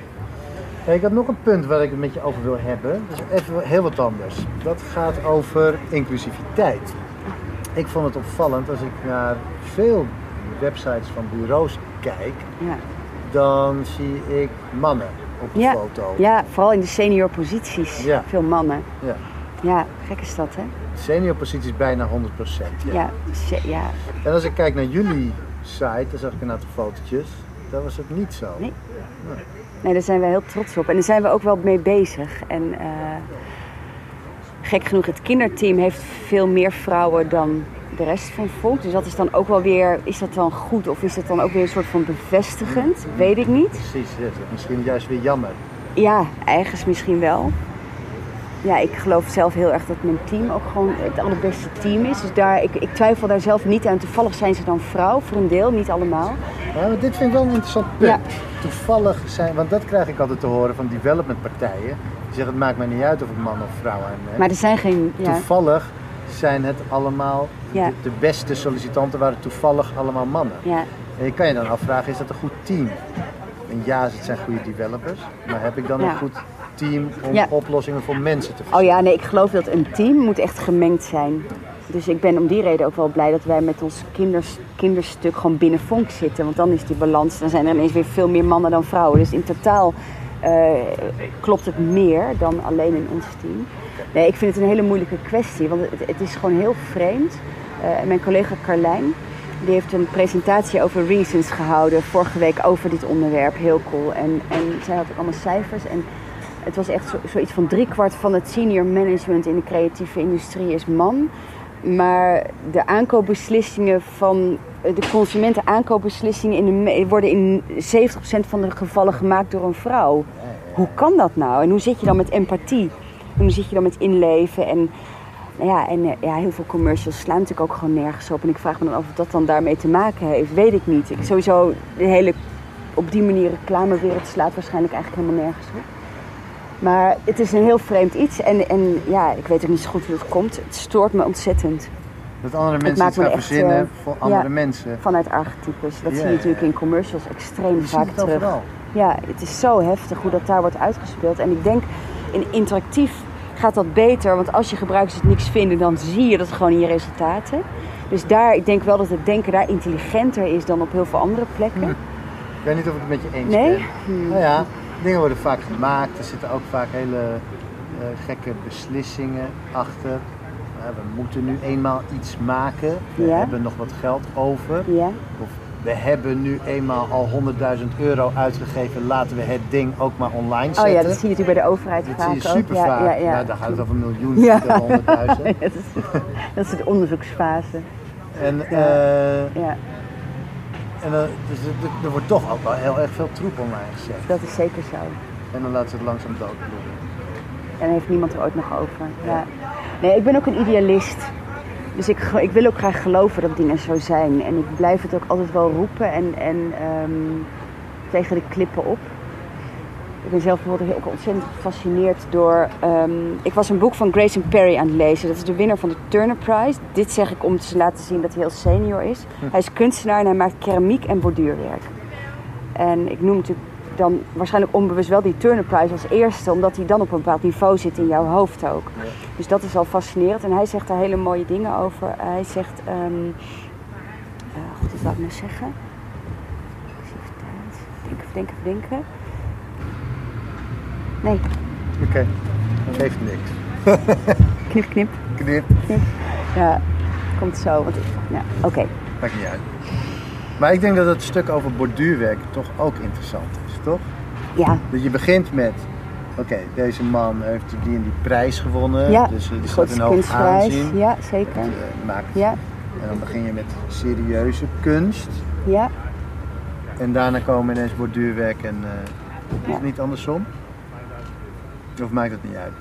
S1: Ik had nog een punt waar ik het met je over wil hebben. Dat is even heel wat anders. Dat gaat over inclusiviteit. Ik vond het opvallend als ik naar veel websites van bureaus kijk,
S2: Ja.
S1: dan zie ik mannen op de
S2: Ja.
S1: foto.
S2: ja, vooral in de senior posities.
S1: Ja.
S2: Veel mannen.
S1: Ja.
S2: Ja, gek is dat, hè?
S1: Senior posities bijna 100%. Ja.
S2: Ja, ja.
S1: En als ik kijk naar jullie site, dan zag ik een aantal fotootjes. Dat was het niet zo.
S2: Nee. Nee, daar zijn we heel trots op. En daar zijn we ook wel mee bezig. En eh, gek genoeg, het kinderteam heeft veel meer vrouwen dan de rest van volk. Dus dat is dan ook wel weer, is dat dan goed of is dat dan ook weer een soort van bevestigend? Weet ik niet.
S1: Precies, misschien juist weer jammer.
S2: Ja, ergens misschien wel. Ja, ik geloof zelf heel erg dat mijn team ook gewoon het allerbeste team is. Dus daar, ik, ik twijfel daar zelf niet aan. Toevallig zijn ze dan vrouw, voor een deel, niet allemaal.
S1: Ja, maar dit vind ik wel een interessant punt.
S2: Ja.
S1: Toevallig zijn, want dat krijg ik altijd te horen van developmentpartijen. Die zeggen het maakt mij niet uit of ik man of vrouw ben.
S2: Maar er zijn geen. Ja,
S1: Toevallig zijn het allemaal,
S2: Ja.
S1: de, de beste sollicitanten waren toevallig allemaal mannen.
S2: ja,
S1: En je kan je dan afvragen, is dat een goed team? En ja, het zijn goede developers, maar heb ik dan een goed team om
S2: Ja.
S1: oplossingen voor mensen te
S2: Oh
S1: verzinnen?
S2: ja, nee, ik geloof dat een team moet echt gemengd zijn. Dus ik ben om die reden ook wel blij dat wij met ons kinders, kinderstuk gewoon binnen vonk zitten. Want dan is die balans, dan zijn er ineens weer veel meer mannen dan vrouwen. Dus in totaal eh, klopt het meer dan alleen in ons team. Nee, ik vind het een hele moeilijke kwestie, want het, het is gewoon heel vreemd. Eh, mijn collega Carlijn, die heeft een presentatie over reasons gehouden vorige week over dit onderwerp. Heel cool. En, en zij had ook allemaal cijfers. En het was echt zo, zoiets van driekwart van het senior management in de creatieve industrie is man. maar de aankoopbeslissingen van de consumenten aankoopbeslissingen in worden in 70% van de gevallen gemaakt door een vrouw. Hoe kan dat nou? En hoe zit je dan met empathie? Hoe zit je dan met inleven? En, nou ja, en eh, ja, heel veel commercials slaan natuurlijk ook gewoon nergens op. En ik vraag me dan af of dat dan daarmee te maken heeft. Weet ik niet. Ik, sowieso, de hele op die manier reclamewereld slaat waarschijnlijk eigenlijk helemaal nergens op. Maar het is een heel vreemd iets. En, en ja, ik weet ook niet zo goed hoe het komt. Het stoort me ontzettend.
S1: Dat andere mensen iets gaan verzinnen
S2: eh,
S1: voor andere
S2: ja.
S1: mensen.
S2: Vanuit archetypes. Dat zie je natuurlijk in commercials extreem
S1: Je
S2: vaak
S1: het
S2: terug.
S1: overal.
S2: Ja, het is zo heftig hoe dat daar wordt uitgespeeld. En ik denk, in interactief gaat dat beter. Want als je gebruikers het niks vinden, dan zie je dat gewoon in je resultaten. Dus daar, ik denk wel dat het denken daar intelligenter is dan op heel veel andere plekken.
S1: Hm. Ik weet niet of ik het met je eens
S2: Nee?
S1: ben.
S2: Hm.
S1: Nou ja, dingen worden vaak gemaakt. Er zitten ook vaak hele eh, gekke beslissingen achter. Eh, we moeten nu eenmaal iets maken. We
S2: Ja.
S1: hebben nog wat geld over.
S2: Ja,
S1: Of we hebben nu eenmaal al 100.000 euro uitgegeven. Laten we het ding ook maar online
S2: oh
S1: zetten.
S2: ja, dat zie je natuurlijk bij de overheid
S1: Dat
S2: vaak
S1: zie je super
S2: ja,
S1: vaak.
S2: Ja, ja.
S1: Nou, dan gaat het over miljoenen,
S2: Ja.
S1: niet over honderdduizend.
S2: dat, is, dat is de onderzoeksfase.
S1: En, eh,
S2: Ja,
S1: en eh, dus er, wordt toch ook wel heel erg veel troep online gezet.
S2: dat is zeker zo.
S1: En dan laten ze het langzaam doodbloeden.
S2: En dan heeft niemand er ooit nog over. Ja. Nee, ik ben ook een idealist. Dus ik, ik wil ook graag geloven dat dingen zo zijn. En ik blijf het ook altijd wel roepen en, en ehm, tegen de klippen op. Ik ben zelf bijvoorbeeld ook ontzettend gefascineerd door... ehm, ik was een boek van Grayson Perry aan het lezen. Dat is de winnaar van de Turner Prize. Dit zeg ik om te laten zien dat hij heel senior is. Hij is kunstenaar en hij maakt keramiek en borduurwerk. En ik noem natuurlijk dan waarschijnlijk onbewust wel die Turner Prize als eerste, omdat hij dan op een bepaald niveau zit in jouw hoofd ook. Dus dat is al fascinerend. En hij zegt daar hele mooie dingen over. Hij zegt, ehm eh, god, wat ik nou zeggen? Denken, denken, denken. Nee,
S1: Oké, dat geeft niks.
S2: knip, knip.
S1: Knip,
S2: Ja, komt zo. Want, ja, oké.
S1: maakt niet uit. Maar ik denk dat het stuk over borduurwerk toch ook interessant is, toch?
S2: Ja,
S1: Dat je begint met, oké, deze man heeft die en die prijs gewonnen.
S2: ja.
S1: Dus die staat een hoog aanzien.
S2: Ja, zeker.
S1: Eh, maakt,
S2: Ja,
S1: En dan begin je met serieuze kunst.
S2: ja.
S1: En daarna komen ineens borduurwerk en eh, is
S2: Ja.
S1: niet andersom? Of maakt het niet uit?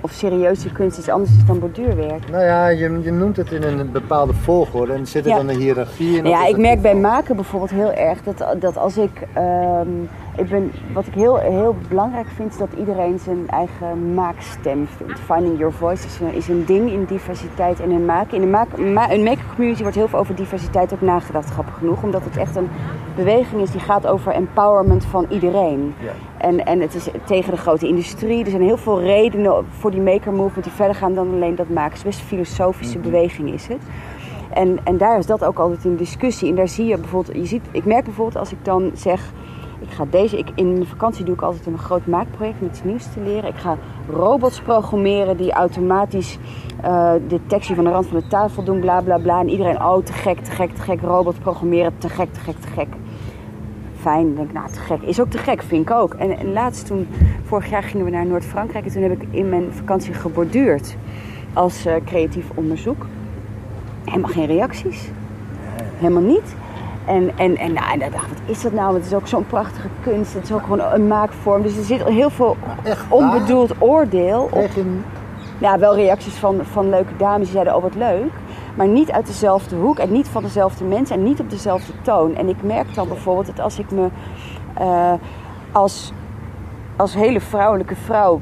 S2: Of serieuze kunst iets anders is dan borduurwerk.
S1: Nou ja, je, je noemt het in een bepaalde volgorde en zit er
S2: Ja.
S1: dan een hiërarchie in.
S2: Nou ja, ik merk bij maken bijvoorbeeld heel erg dat, dat als ik, ehm, ik ben, wat ik heel, heel belangrijk vind, is dat iedereen zijn eigen maakstem vindt. Finding your voice is een, is een ding in diversiteit en in maken. In de maak, ma, een maker community wordt heel veel over diversiteit ook nagedacht, grappig genoeg. Omdat het echt een beweging is die gaat over empowerment van iedereen.
S1: Ja.
S2: En, en het is tegen de grote industrie. Er zijn heel veel redenen voor die maker movement die verder gaan dan alleen dat maken. Het is best een filosofische beweging is het. En, en daar is dat ook altijd in discussie. En daar zie je bijvoorbeeld, je ziet, ik merk bijvoorbeeld als ik dan zeg, ik ga deze, ik, in mijn vakantie doe ik altijd een groot maakproject om iets nieuws te leren. Ik ga robots programmeren die automatisch eh de tekstje van de rand van de tafel doen, bla bla bla. En iedereen, oh te gek, te gek, te gek, robots programmeren, te gek, te gek, te gek. Fijn, Dan denk ik, nou te gek. Is ook te gek, vind ik ook. En, en laatst toen, vorig jaar gingen we naar Noord-Frankrijk en toen heb ik in mijn vakantie geborduurd als eh, creatief onderzoek. Helemaal geen reacties. Helemaal niet. En, en, en, nou, en dan dacht ik, wat is dat nou? Het is ook zo'n prachtige kunst. Het is ook gewoon een maakvorm. Dus er zit heel veel onbedoeld oordeel op. Ja, wel reacties van, van leuke dames die zeiden, oh wat leuk. Maar niet uit dezelfde hoek en niet van dezelfde mensen en niet op dezelfde toon. En ik merk dan bijvoorbeeld dat als ik me eh, als, als hele vrouwelijke vrouw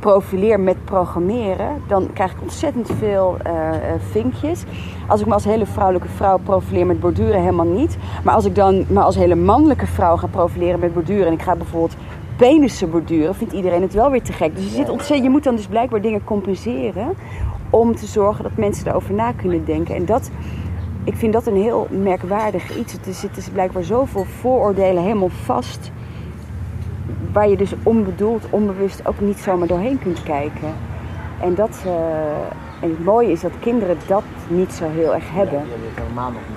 S2: profileer met programmeren, dan krijg ik ontzettend veel eh, eh, vinkjes. Als ik me als hele vrouwelijke vrouw profileer met borduren, helemaal niet. Maar als ik dan maar als hele mannelijke vrouw ga profileren met borduren en ik ga bijvoorbeeld penissen borduren, vindt iedereen het wel weer te gek. Dus je, zit ontzettend, je moet dan dus blijkbaar dingen compenseren om te zorgen dat mensen erover na kunnen denken. En dat, ik vind dat een heel merkwaardig iets. Er zitten blijkbaar zoveel vooroordelen helemaal vast waar je dus onbedoeld, onbewust ook niet zomaar doorheen kunt kijken. En, dat, eh, en het mooie is dat kinderen dat niet zo heel erg hebben.
S1: Ja, die hebben het helemaal nog niet.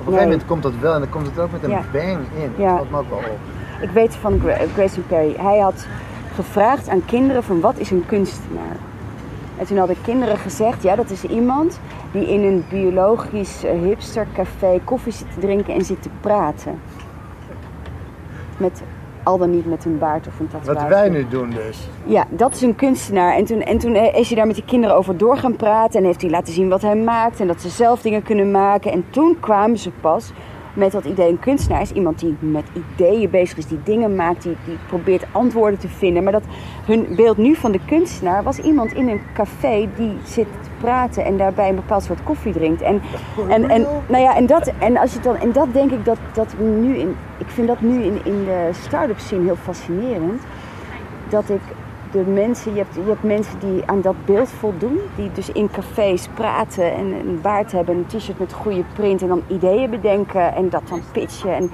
S1: Op een gegeven moment komt dat wel en dan komt het ook met een
S2: Ja.
S1: bang in.
S2: Ja.
S1: Dat valt me ook wel op.
S2: Ik weet van Gra- Grayson Perry, hij had gevraagd aan kinderen van wat is een kunstenaar? En toen hadden kinderen gezegd, ja, dat is iemand die in een biologisch eh, hipstercafé koffie zit te drinken en zit te praten. Met, al dan niet met een baard of een tatoeage.
S1: Wat wij nu doen dus.
S2: Ja, dat is een kunstenaar. En toen, en toen is hij daar met die kinderen over door gaan praten. En heeft hij laten zien wat hij maakt. En dat ze zelf dingen kunnen maken. En toen kwamen ze pas met dat idee. Een kunstenaar is iemand die met ideeën bezig is. Die dingen maakt. Die, die probeert antwoorden te vinden. Maar dat hun beeld nu van de kunstenaar was iemand in een café die zit te praten. En daarbij een bepaald soort koffie drinkt. En, en, en, nou ja, en, dat, en, als je dan, en dat denk ik dat, dat nu in... Ik vind dat nu in, in de start-up scene heel fascinerend. Dat ik de mensen, je hebt, je hebt mensen die aan dat beeld voldoen. Die dus in cafés praten en een baard hebben, een t-shirt met goede print en dan ideeën bedenken en dat dan pitchen. En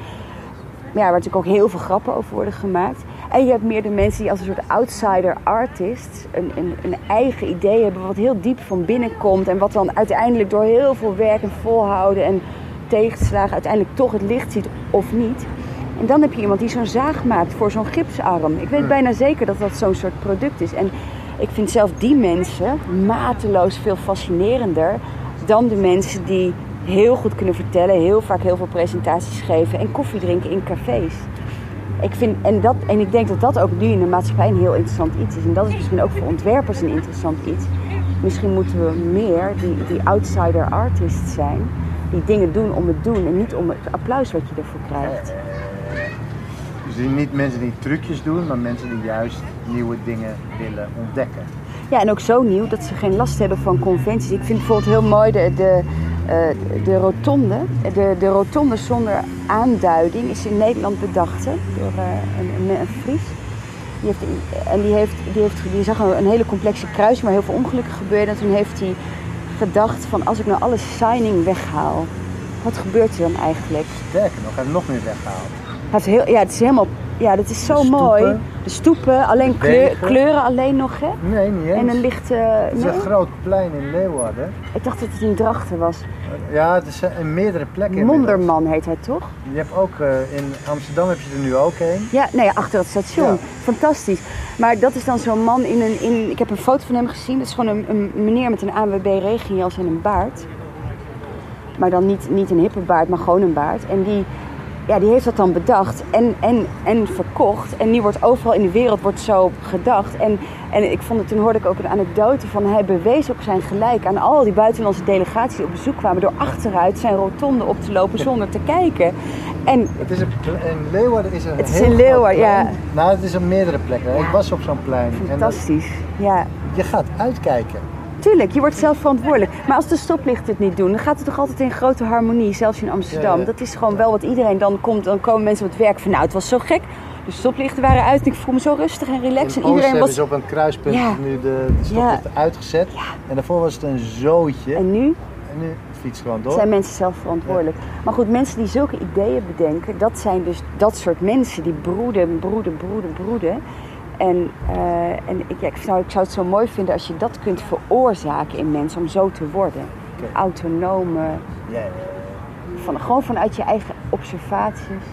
S2: ja, waar natuurlijk ook heel veel grappen over worden gemaakt. En je hebt meer de mensen die als een soort outsider artist een, een, een eigen idee hebben wat heel diep van binnen komt. En wat dan uiteindelijk door heel veel werk en volhouden en tegenslagen uiteindelijk toch het licht ziet of niet. En dan heb je iemand die zo'n zaag maakt voor zo'n gipsarm. Ik weet bijna zeker dat dat zo'n soort product is. En ik vind zelf die mensen mateloos veel fascinerender dan de mensen die heel goed kunnen vertellen, heel vaak heel veel presentaties geven en koffie drinken in cafés. Ik vind, en, dat, en ik denk dat dat ook nu in de maatschappij een heel interessant iets is. En dat is misschien ook voor ontwerpers een interessant iets. Misschien moeten we meer die, die outsider artists zijn. Die dingen doen om het doen en niet om het applaus wat je ervoor krijgt.
S1: Dus niet mensen die trucjes doen, maar mensen die juist nieuwe dingen willen ontdekken.
S2: Ja, en ook zo nieuw dat ze geen last hebben van conventies. Ik vind bijvoorbeeld heel mooi de, de, eh, de rotonde. De, de rotonde zonder aanduiding is in Nederland bedacht hè, door eh, een, een, een Fries. Die heeft, en die, heeft, die, heeft, die zag een, een hele complexe kruising waar heel veel ongelukken gebeurden. En toen heeft hij gedacht van als ik nou alle signing weghaal, wat gebeurt er dan eigenlijk?
S1: Sterker nog, hij heeft nog meer weggehaald.
S2: Het is heel, ja, het is helemaal, ja, dat is zo
S1: stoepen.
S2: mooi. De stoepen, alleen
S1: De
S2: kleur-
S1: wegen.
S2: kleuren alleen nog, hè?
S1: Nee, niet eens.
S2: En een lichte.
S1: Het is
S2: nee?
S1: een groot plein in Leeuwarden.
S2: Ik dacht dat het in Drachten was.
S1: Ja, het is eh, in meerdere plekken.
S2: Monderman heet hij toch?
S1: Je hebt ook eh, in Amsterdam heb je er nu ook een.
S2: Ja, nee, achter het station.
S1: Ja.
S2: Fantastisch. Maar dat is dan zo'n man in een. In, ik heb een foto van hem gezien. Dat is gewoon een, een meneer met een ANWB regenjas en een baard. Maar dan niet, niet een hippe baard, maar gewoon een baard. En die, ja, die heeft dat dan bedacht en, en, en verkocht. En die wordt overal in de wereld wordt zo gedacht. En, en ik vond het, toen hoorde ik ook een anekdote van hij bewees ook zijn gelijk aan al die buitenlandse delegaties die op bezoek kwamen door achteruit zijn rotonde op te lopen zonder te kijken. En
S1: Het is een, ple- in Leeuwarden is een
S2: Het is in
S1: groot
S2: Leeuwarden, ja.
S1: Nou, het is op meerdere plekken. Ik was op zo'n plein. En dat-
S2: fantastisch. Ja,
S1: je gaat uitkijken.
S2: Tuurlijk, je wordt zelf verantwoordelijk. Maar als de stoplichten het niet doen, dan gaat het toch altijd in grote harmonie, zelfs in Amsterdam.
S1: Ja, ja.
S2: Dat is gewoon wel wat iedereen dan komt. Dan komen mensen op het werk van, nou, het was zo gek. De stoplichten waren uit en ik voel me zo rustig en relaxed.
S1: In
S2: En iedereen was...
S1: op een kruispunt
S2: Ja.
S1: nu de, de stoplichten uitgezet. En daarvoor was het een zootje. En,
S2: En nu
S1: nu fiets gewoon door.
S2: zijn mensen zelf verantwoordelijk. Maar goed, mensen die zulke ideeën bedenken, dat zijn dus dat soort mensen die broeden, broeden, broeden, broeden. En, eh, en ik, ja, ik, zou, ik zou het zo mooi vinden als je dat kunt veroorzaken in mensen om zo te worden. Autonome, van, gewoon vanuit je eigen observaties,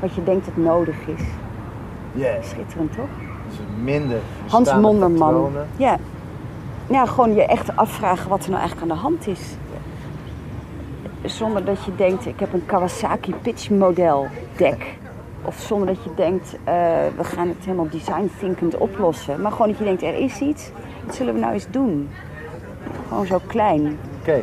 S2: wat je denkt dat nodig is.
S1: Ja.
S2: Schitterend toch?
S1: Dus minder
S2: Hans Monderman.
S1: patronen.
S2: Ja. ja, gewoon je echt afvragen wat er nou eigenlijk aan de hand is. Zonder dat je denkt, ik heb een Kawasaki pitch model deck. Of zonder dat je denkt, eh, we gaan het helemaal design thinkend oplossen. Maar gewoon dat je denkt, er is iets, wat zullen we nou eens doen? Gewoon zo klein.
S1: Oké,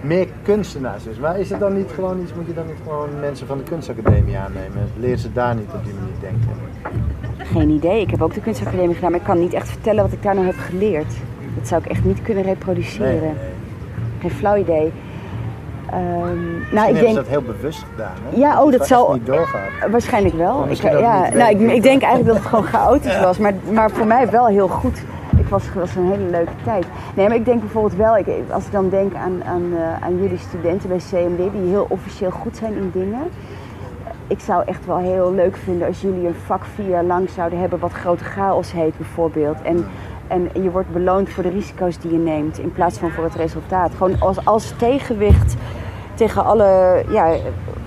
S1: meer kunstenaars dus. Maar is het dan niet gewoon iets, moet je dan niet gewoon mensen van de kunstacademie aannemen? Leer ze daar niet op die manier denken?
S2: Geen idee. Ik heb ook de kunstacademie gedaan, maar ik kan niet echt vertellen wat ik daar nou heb geleerd. Dat zou ik echt niet kunnen reproduceren.
S1: Nee, nee.
S2: Geen flauw idee. Ehm, nou, ik denk.
S1: ze dat heel bewust gedaan, hè?
S2: Ja, oh, dat zal-
S1: niet doorgaat.
S2: Waarschijnlijk wel. Ik,
S1: ook
S2: ja, nou, ik,
S1: ik
S2: denk eigenlijk dat het gewoon chaotisch was, maar, maar voor mij wel heel goed. Ik was, was een hele leuke tijd. Nee, maar ik denk bijvoorbeeld wel, ik, als ik dan denk aan, aan, eh, aan jullie studenten bij CMD, die heel officieel goed zijn in dingen. Ik zou echt wel heel leuk vinden als jullie een vak vier jaar lang zouden hebben wat grote chaos heet bijvoorbeeld. En, en je wordt beloond voor de risico's die je neemt in plaats van voor het resultaat. Gewoon als, als tegenwicht tegen alle ja,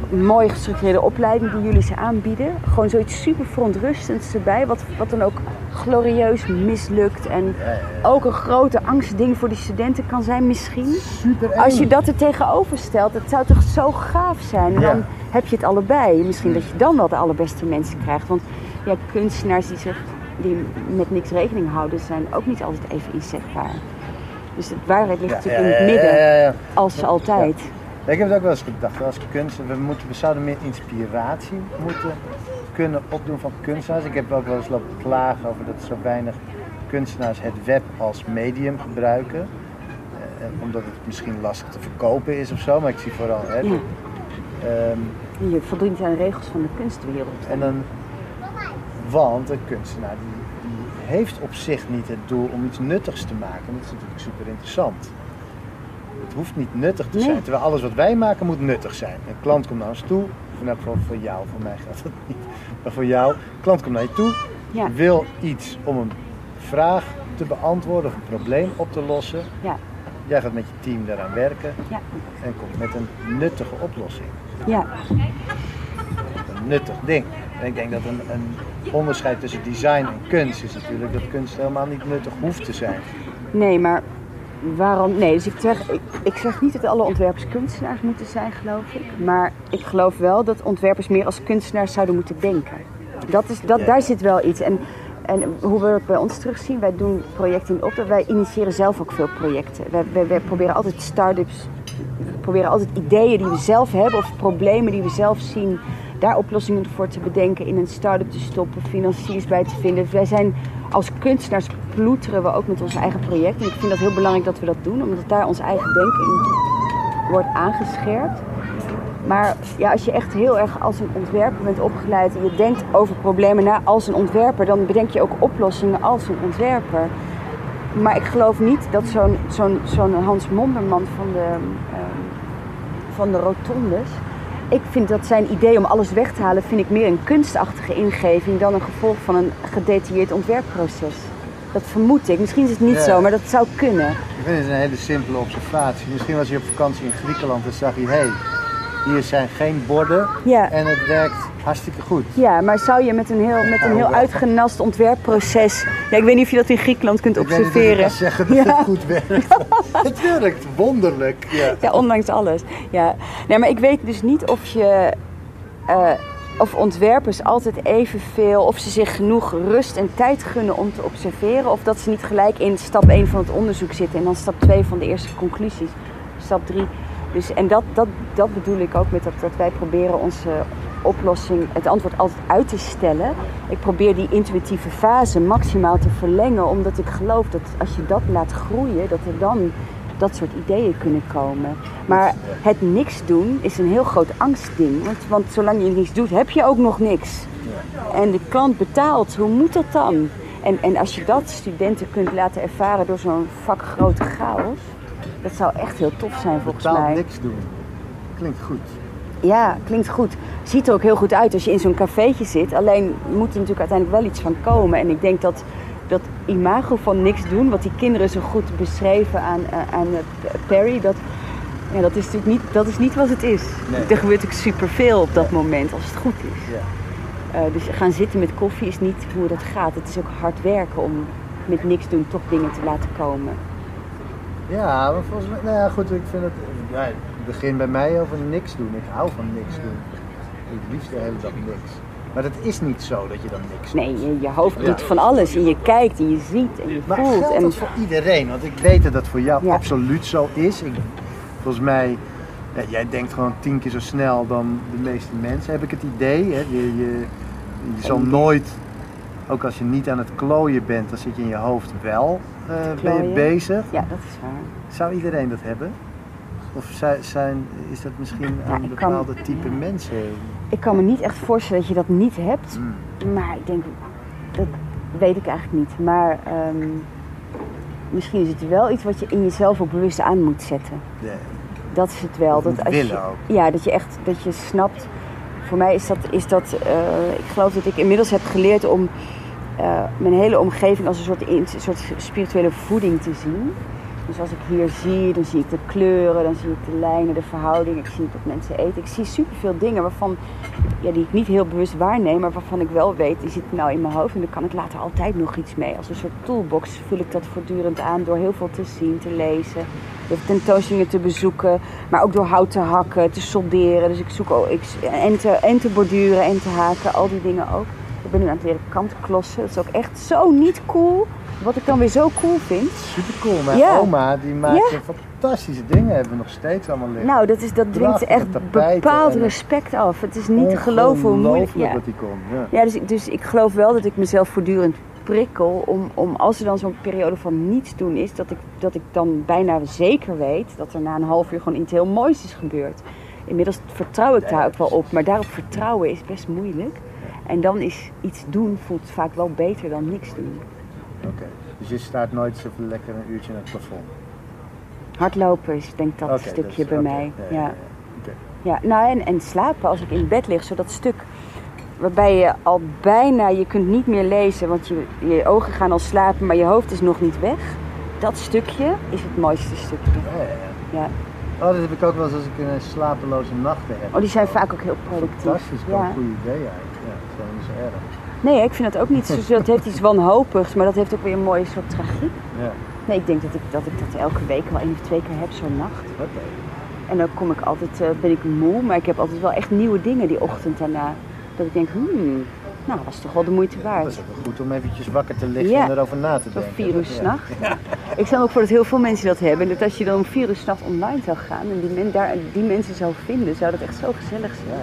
S2: mooi gestructureerde opleiding die jullie ze aanbieden. Gewoon zoiets super verontrustends erbij, wat, wat dan ook glorieus mislukt. En ook een grote angstding voor die studenten kan zijn misschien.
S1: Super
S2: Als je dat er tegenover stelt, dat zou toch zo gaaf zijn. En
S1: Ja.
S2: dan heb je het allebei. Misschien dat je dan wel de allerbeste mensen krijgt. Want ja, kunstenaars die, zich, die met niks rekening houden, zijn ook niet altijd even inzetbaar. Dus de waarheid ligt natuurlijk in het midden, als altijd.
S1: Ik heb het ook wel eens gedacht, als kunst, we, moeten, we zouden meer inspiratie moeten kunnen opdoen van kunstenaars. Ik heb ook wel eens lopen klagen over dat zo weinig kunstenaars het web als medium gebruiken. Eh, omdat het misschien lastig te verkopen is of zo, maar ik zie vooral.
S2: Ja.
S1: Ehm,
S2: Je voldoet aan de regels van de kunstwereld.
S1: en dan, want een kunstenaar die, die heeft op zich niet het doel om iets nuttigs te maken. Dat is natuurlijk super interessant. Het hoeft niet nuttig te
S2: Nee.
S1: zijn, terwijl alles wat wij maken moet nuttig zijn. Een klant komt naar ons toe, of in elk geval voor jou, voor mij geldt dat niet, maar voor jou. Een klant komt naar je toe,
S2: Ja.
S1: wil iets om een vraag te beantwoorden of een probleem op te lossen.
S2: Ja,
S1: Jij gaat met je team daaraan werken
S2: ja,
S1: en komt met een nuttige oplossing.
S2: ja.
S1: een nuttig ding. En ik denk dat een, een onderscheid tussen design en kunst is natuurlijk dat kunst helemaal niet nuttig hoeft te zijn.
S2: Nee, maar waarom? Nee, dus ik zeg, ik, ik zeg niet dat alle ontwerpers kunstenaars moeten zijn, geloof ik. Maar ik geloof wel dat ontwerpers meer als kunstenaars zouden moeten denken. Dat is, dat. Daar zit wel iets. En, en hoe we het bij ons terugzien, wij doen projecten in de opdracht. Wij initiëren zelf ook veel projecten. Wij, wij, wij proberen altijd start-ups, we proberen altijd ideeën die we zelf hebben of problemen die we zelf zien, daar oplossingen voor te bedenken, in een start-up te stoppen, financiers bij te vinden. Wij zijn als kunstenaars ploeteren we ook met onze eigen projecten. En ik vind dat heel belangrijk dat we dat doen, omdat daar ons eigen denken in wordt aangescherpt. Maar ja, als je echt heel erg als een ontwerper bent opgeleid en je denkt over problemen na als een ontwerper, dan bedenk je ook oplossingen als een ontwerper. Maar ik geloof niet dat zo'n zo'n zo'n Hans Monderman van de, ehm, van de Rotondes. Ik vind dat zijn idee om alles weg te halen, vind ik meer een kunstachtige ingeving dan een gevolg van een gedetailleerd ontwerpproces. Dat vermoed ik. Misschien is het niet
S1: Ja.
S2: zo, maar dat zou kunnen.
S1: Ik vind het een hele simpele observatie. Misschien was hij op vakantie in Griekenland en zag hij, hé, hey, hier zijn geen borden
S2: Ja.
S1: en het werkt hartstikke goed.
S2: Ja, maar zou je met een heel, met een heel uitgenast ontwerpproces. Ja, ik weet niet of je dat in Griekenland kunt
S1: Ik of ik
S2: observeren.
S1: kan zeggen dat
S2: Ja.
S1: het goed werkt. het werkt wonderlijk. Ja.
S2: Ja, ondanks alles. Ja. Nee, maar ik weet dus niet of je. eh, of ontwerpers altijd evenveel, of ze zich genoeg rust en tijd gunnen om te observeren, of dat ze niet gelijk in stap 1 van het onderzoek zitten en dan stap 2 van de eerste conclusies, stap 3. Dus, en dat, dat, dat bedoel ik ook met dat, wij proberen onze oplossing, het antwoord altijd uit te stellen. Ik probeer die intuïtieve fase maximaal te verlengen, omdat ik geloof dat als je dat laat groeien, dat er dan dat soort ideeën kunnen komen. Maar het niks doen is een heel groot angstding. Want, want zolang je niks doet, heb je ook nog niks. En de klant betaalt, hoe moet dat dan? En, en als je dat studenten kunt laten ervaren door zo'n vakgrote chaos, dat zou echt heel tof zijn volgens
S1: Totaal
S2: mij.
S1: niks doen. Klinkt goed.
S2: Ja, klinkt goed. Ziet er ook heel goed uit als je in zo'n cafeetje zit. Alleen moet er natuurlijk uiteindelijk wel iets van komen. En ik denk dat dat imago van niks doen, wat die kinderen zo goed beschreven aan, eh, aan eh, Perry, dat, ja, dat is natuurlijk niet, dat is niet wat het is.
S1: Nee.
S2: Er gebeurt natuurlijk superveel op dat moment als het goed is.
S1: Ja.
S2: Eh, dus gaan zitten met koffie is niet hoe dat gaat. Het is ook hard werken om met niks doen toch dingen te laten komen.
S1: Ja, maar volgens mij, nou ja, goed, ik vind het, ja, het begint bij mij over niks doen. Ik hou van niks doen. Ik liefst de hele dag niks. Maar het is niet zo dat je dan niks doet.
S2: Nee, je, je hoofd
S1: Ja.
S2: doet van alles. En je kijkt en je ziet en je
S1: Maar
S2: voelt.
S1: geldt
S2: En,
S1: dat voor iedereen? Want ik weet dat dat voor jou
S2: Ja.
S1: absoluut zo is. Ik, volgens mij, ja, jij denkt gewoon tien keer zo snel dan de meeste mensen, heb ik het idee. Hè? Je, je, je zal nooit, ook als je niet aan het klooien bent, dan zit je in je hoofd wel eh, ben je bezig.
S2: ja, dat is waar.
S1: Zou iedereen dat hebben? Of zijn, is dat misschien aan
S2: kan-
S1: bepaalde type mensen?
S2: Ik kan me niet echt voorstellen dat je dat niet hebt.
S1: Mm.
S2: Maar ik denk, dat weet ik eigenlijk niet. Maar ehm, misschien is het wel iets wat je in jezelf ook bewust aan moet zetten.
S1: De,
S2: Dat is het wel. Dat als
S1: willen
S2: je,
S1: ook.
S2: Ja, dat je echt dat je snapt. Voor mij is dat, is dat eh, ik geloof dat ik inmiddels heb geleerd om eh, mijn hele omgeving als een soort, soort spirituele voeding te zien. Dus als ik hier zie, dan zie ik de kleuren, dan zie ik de lijnen, de verhouding. Ik zie wat mensen eten. Ik zie superveel dingen waarvan, ja, die ik niet heel bewust waarneem, maar waarvan ik wel weet, die zitten nou in mijn hoofd en daar kan ik later altijd nog iets mee. Als een soort toolbox vul ik dat voortdurend aan door heel veel te zien, te lezen, door tentoonstellingen te bezoeken, maar ook door hout te hakken, te solderen. Dus ik zoek ook, ik, en, en te borduren en te haken, al die dingen ook. Ik ben nu aan het leren kantklossen. Dat is ook echt zo niet cool. Wat ik dan weer zo cool vind.
S1: Super cool. Mijn
S2: Ja.
S1: oma die maakt
S2: Ja.
S1: fantastische dingen. Hebben we nog steeds allemaal liggen.
S2: Nou, dat, is, dat dwingt echt bepaald respect af. Het is niet te geloven hoe moeilijk... Ja,
S1: wat die kon. Ja.
S2: ja dus, ik- dus ik geloof wel dat ik mezelf voortdurend prikkel om, om als er dan zo'n periode van niets doen is, dat ik, dat ik dan bijna zeker weet dat er na een half uur gewoon iets heel moois is gebeurd. Inmiddels vertrouw ik daar ook wel op, maar daarop vertrouwen is best moeilijk. En dan is iets doen voelt vaak wel beter dan niks doen.
S1: Oké. Dus je staat nooit zo lekker een uurtje in het plafond.
S2: Hardlopen is denk ik dat stukje bij mij.
S1: Ja,
S2: Ja. nou en, en slapen als ik in bed lig, zo dat stuk waarbij je al bijna, je kunt niet meer lezen, want je, je ogen gaan al slapen, maar je hoofd is nog niet weg. Dat stukje is het mooiste stukje.
S1: Ja, ja. Oh, dat heb ik ook wel eens als ik een slapeloze nachten heb.
S2: Oh, die zijn vaak ook heel productief.
S1: Fantastisch, wel
S2: Ja.
S1: een goed idee eigenlijk. Ja, dat is wel niet zo erg.
S2: Nee, ik vind dat ook niet zo. Dat heeft iets wanhopigs, maar dat heeft ook weer een mooie soort tragiek.
S1: Ja,
S2: Nee, ik denk dat ik dat, ik dat elke week wel één of twee keer heb, zo'n nacht.
S1: oké.
S2: En dan kom ik altijd, eh, ben ik moe, maar ik heb altijd wel echt nieuwe dingen die ochtend daarna. Dat ik denk, hmm, nou, was toch wel de moeite
S1: Dat
S2: waard.
S1: is ook goed om eventjes wakker te liggen
S2: Ja.
S1: en erover na te denken.
S2: vier uur
S1: Ja.
S2: s'nachts. Ik stel ook voor dat heel veel mensen dat hebben. En dat als je dan om vier uur s'nachts online zou gaan en die, men, daar, die mensen zou vinden, zou dat echt zo gezellig zijn.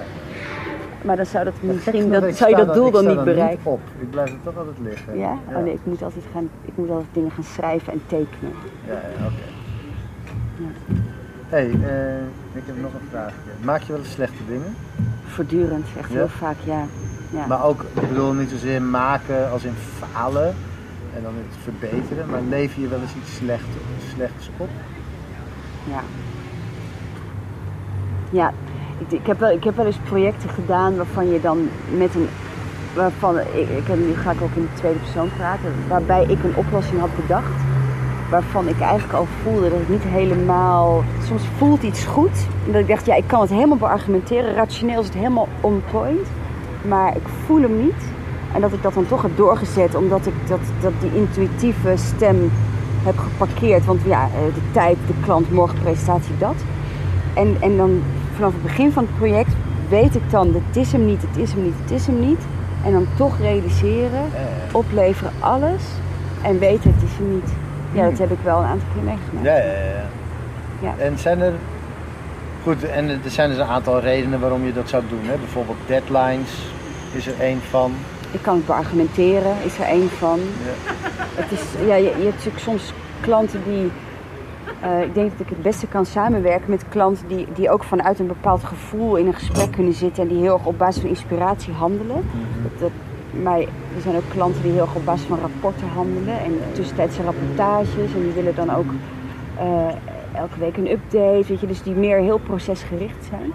S2: Maar dan zou dat misschien, dat, zou je dat doel dan niet bereiken.
S1: op. Ik blijf er toch altijd liggen.
S2: Ja?
S1: Ja,
S2: Oh nee, ik moet altijd gaan, ik moet altijd dingen gaan schrijven en tekenen.
S1: ja, ja, oké.
S2: Ja.
S1: hey, eh, ik heb nog een vraagje. Maak je wel eens slechte dingen?
S2: Voortdurend, echt heel vaak, ja. ja.
S1: Maar ook, ik bedoel niet zozeer maken als in falen en dan het verbeteren, maar lever je wel eens iets slecht, slechts op?
S2: Ja. Ja, ik, ik, heb wel, ik heb wel eens projecten gedaan waarvan je dan met een. Waarvan, ik, ik, nu ga ik ook in de tweede persoon praten. Waarbij ik een oplossing had bedacht. Waarvan ik eigenlijk al voelde dat het niet helemaal. Soms voelt iets goed. En dat ik dacht, ja, ik kan het helemaal beargumenteren. Rationeel is het helemaal on point. Maar ik voel hem niet. En dat ik dat dan toch heb doorgezet, omdat ik dat, dat die intuïtieve stem heb geparkeerd. Want ja, eh, de tijd, de klant, morgen presentatie, dat. En, en dan vanaf het begin van het project weet ik dan, het is hem niet, het is hem niet, het is hem niet. En dan toch realiseren,
S1: Eh,
S2: opleveren alles en weten het is hem niet. Ja, dat heb ik wel een aantal keer meegemaakt.
S1: ja, ja, ja.
S2: Ja.
S1: En zijn er. Goed, en er zijn dus een aantal redenen waarom je dat zou doen. Hè? Bijvoorbeeld deadlines is er één van.
S2: Ik kan het beargumenteren, is er één van.
S1: Ja.
S2: Het is, ja, je, je hebt natuurlijk soms klanten die. Eh, ik denk dat ik het beste kan samenwerken met klanten die, die ook vanuit een bepaald gevoel in een gesprek kunnen zitten en die heel erg op basis van inspiratie handelen. Dat, dat, maar er zijn ook klanten die heel erg op basis van rapporten handelen en tussentijdse rapportages en die willen dan ook eh, elke week een update, weet je, dus die meer heel procesgericht zijn.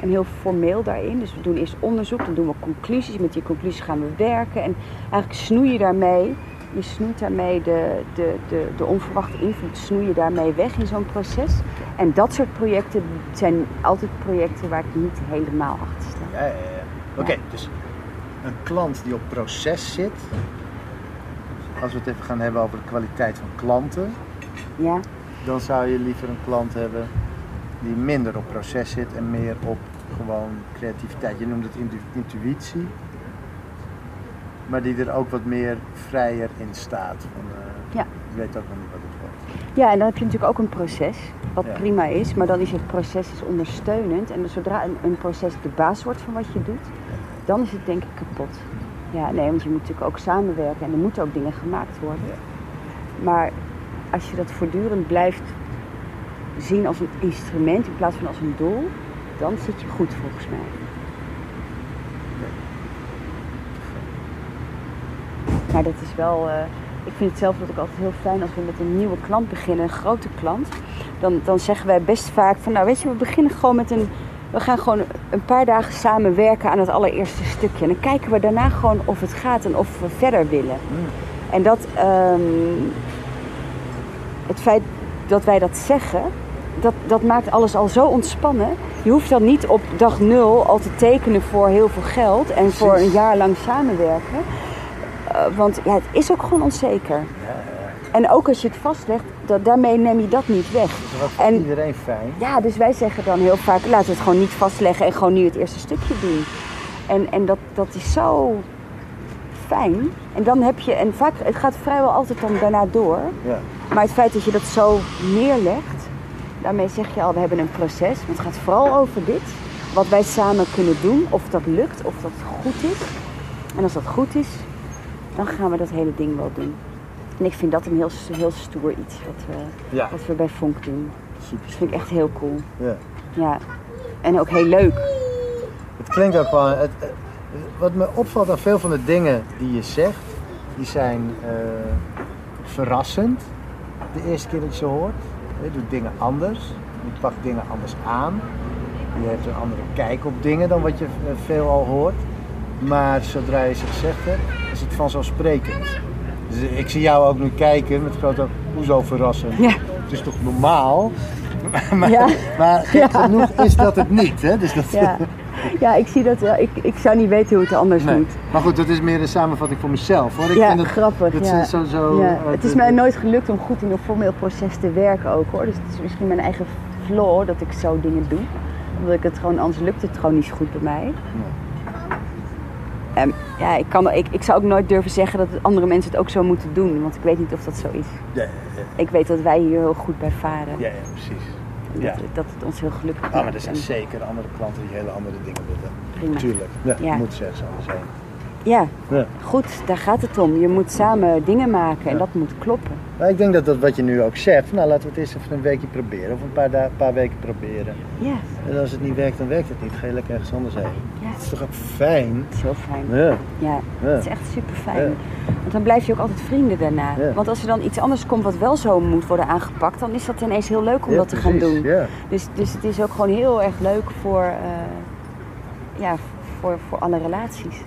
S2: En heel formeel daarin. Dus we doen eerst onderzoek, dan doen we conclusies. Met die conclusies gaan we werken. En eigenlijk snoei je daarmee, je snoeit daarmee de, de, de, de onverwachte invloed, snoei je daarmee weg in zo'n proces. En dat soort projecten zijn altijd projecten waar ik niet helemaal achter sta.
S1: Ja, ja, ja. Oké, dus een klant die op proces zit. Als we het even gaan hebben over de kwaliteit van klanten,
S2: Ja,
S1: dan zou je liever een klant hebben die minder op proces zit en meer op gewoon creativiteit. Je noemt het intu- intuïtie, maar die er ook wat meer vrijer in staat. Van, eh,
S2: Ja.
S1: Ik weet ook nog niet wat het wordt.
S2: ja en dan heb je natuurlijk ook een proces, wat
S1: Ja.
S2: prima is. Maar dan is het proces is ondersteunend. En zodra een, een proces de baas wordt van wat je doet, dan is het denk ik kapot. Ja, nee, want je moet natuurlijk ook samenwerken en er moeten ook dingen gemaakt worden.
S1: Ja.
S2: Maar als je dat voortdurend blijft zien als een instrument in plaats van als een doel, dan zit je goed volgens mij. Maar dat is wel, eh, ik vind het zelf ook altijd heel fijn als we met een nieuwe klant beginnen, een grote klant. Dan, dan zeggen wij best vaak van, nou weet je, we beginnen gewoon met een, we gaan gewoon een paar dagen samen werken aan het allereerste stukje. En dan kijken we daarna gewoon of het gaat en of we verder willen. En dat, ehm, het feit dat wij dat zeggen, dat, dat maakt alles al zo ontspannen. Je hoeft dan niet op dag nul al te tekenen voor heel veel geld en voor een jaar lang samenwerken. Uh, want ja, het is ook gewoon onzeker. En ook als je het vastlegt, dat, daarmee neem je dat niet weg.
S1: Dat voor
S2: En-
S1: iedereen fijn.
S2: Ja, dus wij zeggen dan heel vaak, laten we het gewoon niet vastleggen en gewoon nu het eerste stukje doen. En, en dat, dat is zo fijn. En dan heb je, en vaak, het gaat vrijwel altijd dan daarna door.
S1: Ja.
S2: Maar het feit dat je dat zo neerlegt, daarmee zeg je al, we hebben een proces. Want het gaat vooral over dit. Wat wij samen kunnen doen, of dat lukt, of dat goed is. En als dat goed is, dan gaan we dat hele ding wel doen. En ik vind dat een heel, heel stoer iets wat we,
S1: Ja.
S2: wat we bij Vonk doen.
S1: Super.
S2: Dat vind ik echt heel cool.
S1: Ja.
S2: Ja. En ook heel leuk.
S1: Het klinkt ook gewoon. Het, eh, wat me opvalt aan veel van de dingen die je zegt, die zijn eh, verrassend. De eerste keer dat je ze hoort. Je doet dingen anders. Je pakt dingen anders aan. Je hebt een andere kijk op dingen dan wat je eh, veel al hoort. Maar zodra je ze gezegd hebt, is het vanzelfsprekend. Dus ik zie jou ook nu kijken met grote hoezo verrassend.
S2: Ja.
S1: Het is toch normaal? maar
S2: Ja.
S1: maar gek genoeg is dat het niet. Hè? Dus dat,
S2: Ja, ja ik zie dat wel. Ik, ik zou niet weten hoe het anders
S1: Nee.
S2: moet.
S1: Maar goed, dat is meer een samenvatting voor mezelf hoor. Ik
S2: ja,
S1: vind het,
S2: grappig.
S1: dat
S2: ja.
S1: is zo, zo,
S2: ja.
S1: eh,
S2: Het is mij nooit gelukt om goed in een formeel proces te werken ook hoor. Dus het is misschien mijn eigen flaw dat ik zo dingen doe. Omdat ik het gewoon, anders lukt het gewoon niet zo goed bij mij. En ja, ik, kan, ik, ik zou ook nooit durven zeggen dat andere mensen het ook zo moeten doen. Want ik weet niet of dat zo is.
S1: Ja, ja,
S2: Ik weet dat wij hier heel goed bij varen.
S1: ja, precies.
S2: En
S1: ja.
S2: Dat, dat het ons heel gelukkig
S1: Ah, maar
S2: maakt.
S1: er zijn
S2: En
S1: zeker andere klanten die hele andere dingen willen.
S2: prima.
S1: Tuurlijk. Ja, moet zo anders heen.
S2: Ja,
S1: Ja.
S2: goed, daar gaat het om. Je moet samen dingen maken en
S1: Ja.
S2: dat moet kloppen.
S1: Maar ik denk dat dat wat je nu ook zegt, nou laten we het eerst even een weekje proberen. Of een paar, da- paar weken proberen.
S2: Ja,
S1: En als het niet werkt, dan werkt het niet. Ga je lekker ergens anders heen.
S2: ja.
S1: Het is toch ook fijn?
S2: Het is heel fijn.
S1: Ja.
S2: Ja, het is echt super fijn. Want dan blijf je ook altijd vrienden daarna. Want als er dan iets anders komt wat wel zo moet worden aangepakt, dan is dat ineens heel leuk om dat te gaan doen.
S1: Ja.
S2: Dus, dus het is ook gewoon heel erg leuk voor, eh, ja, voor, voor alle relaties.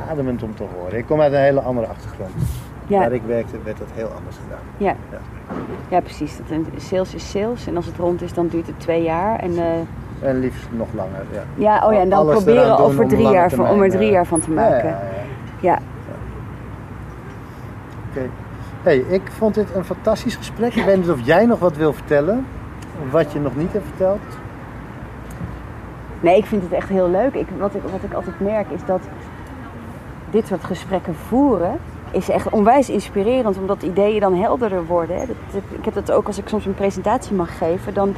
S1: Verademend om te horen. Ik kom uit een hele andere achtergrond.
S2: Ja,
S1: Waar ik werkte, werd dat heel anders gedaan.
S2: ja.
S1: Ja.
S2: ja precies. Dat, sales is sales en als het rond is, dan duurt het twee jaar. En, eh,
S1: En liefst nog langer. Ja.
S2: ja, oh ja, en dan
S1: Alles
S2: proberen over
S1: om
S2: drie
S1: lange
S2: jaar, van, om er drie jaar van te maken.
S1: ja, ja.
S2: Ja,
S1: Oké. Hey, ik vond dit een fantastisch gesprek. Ik weet niet of jij nog wat wil vertellen. Wat je nog niet hebt verteld.
S2: Nee, ik vind het echt heel leuk. Ik, wat, ik, wat ik altijd merk is dat dit soort gesprekken voeren is echt onwijs inspirerend, omdat ideeën dan helderder worden. hè. Dat, dat- ik heb dat ook als ik soms een presentatie mag geven. Dan,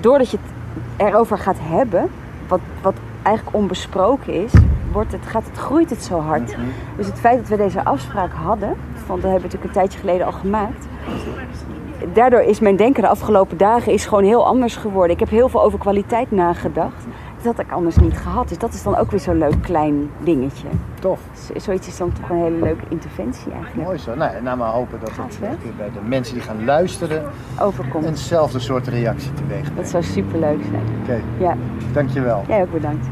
S2: doordat je het erover gaat hebben, wat, wat eigenlijk onbesproken is, wordt het, gaat het, groeit het zo hard. Dus het feit dat we deze afspraak hadden, want dat hebben we natuurlijk een tijdje geleden al gemaakt. Daardoor is mijn denken de afgelopen dagen is gewoon heel anders geworden. Ik heb heel veel over kwaliteit nagedacht. Dat had ik anders niet gehad. Dus dat is dan ook weer zo'n leuk klein dingetje.
S1: Tof.
S2: Z- Zoiets is dan toch een hele leuke interventie eigenlijk.
S1: Mooi zo. Nou, nou maar hopen dat het weer bij de mensen die gaan luisteren
S2: Overkomt.
S1: eenzelfde soort reactie teweeg
S2: Dat zou superleuk zijn.
S1: Oké,
S2: Ja,
S1: dankjewel.
S2: jij ook bedankt.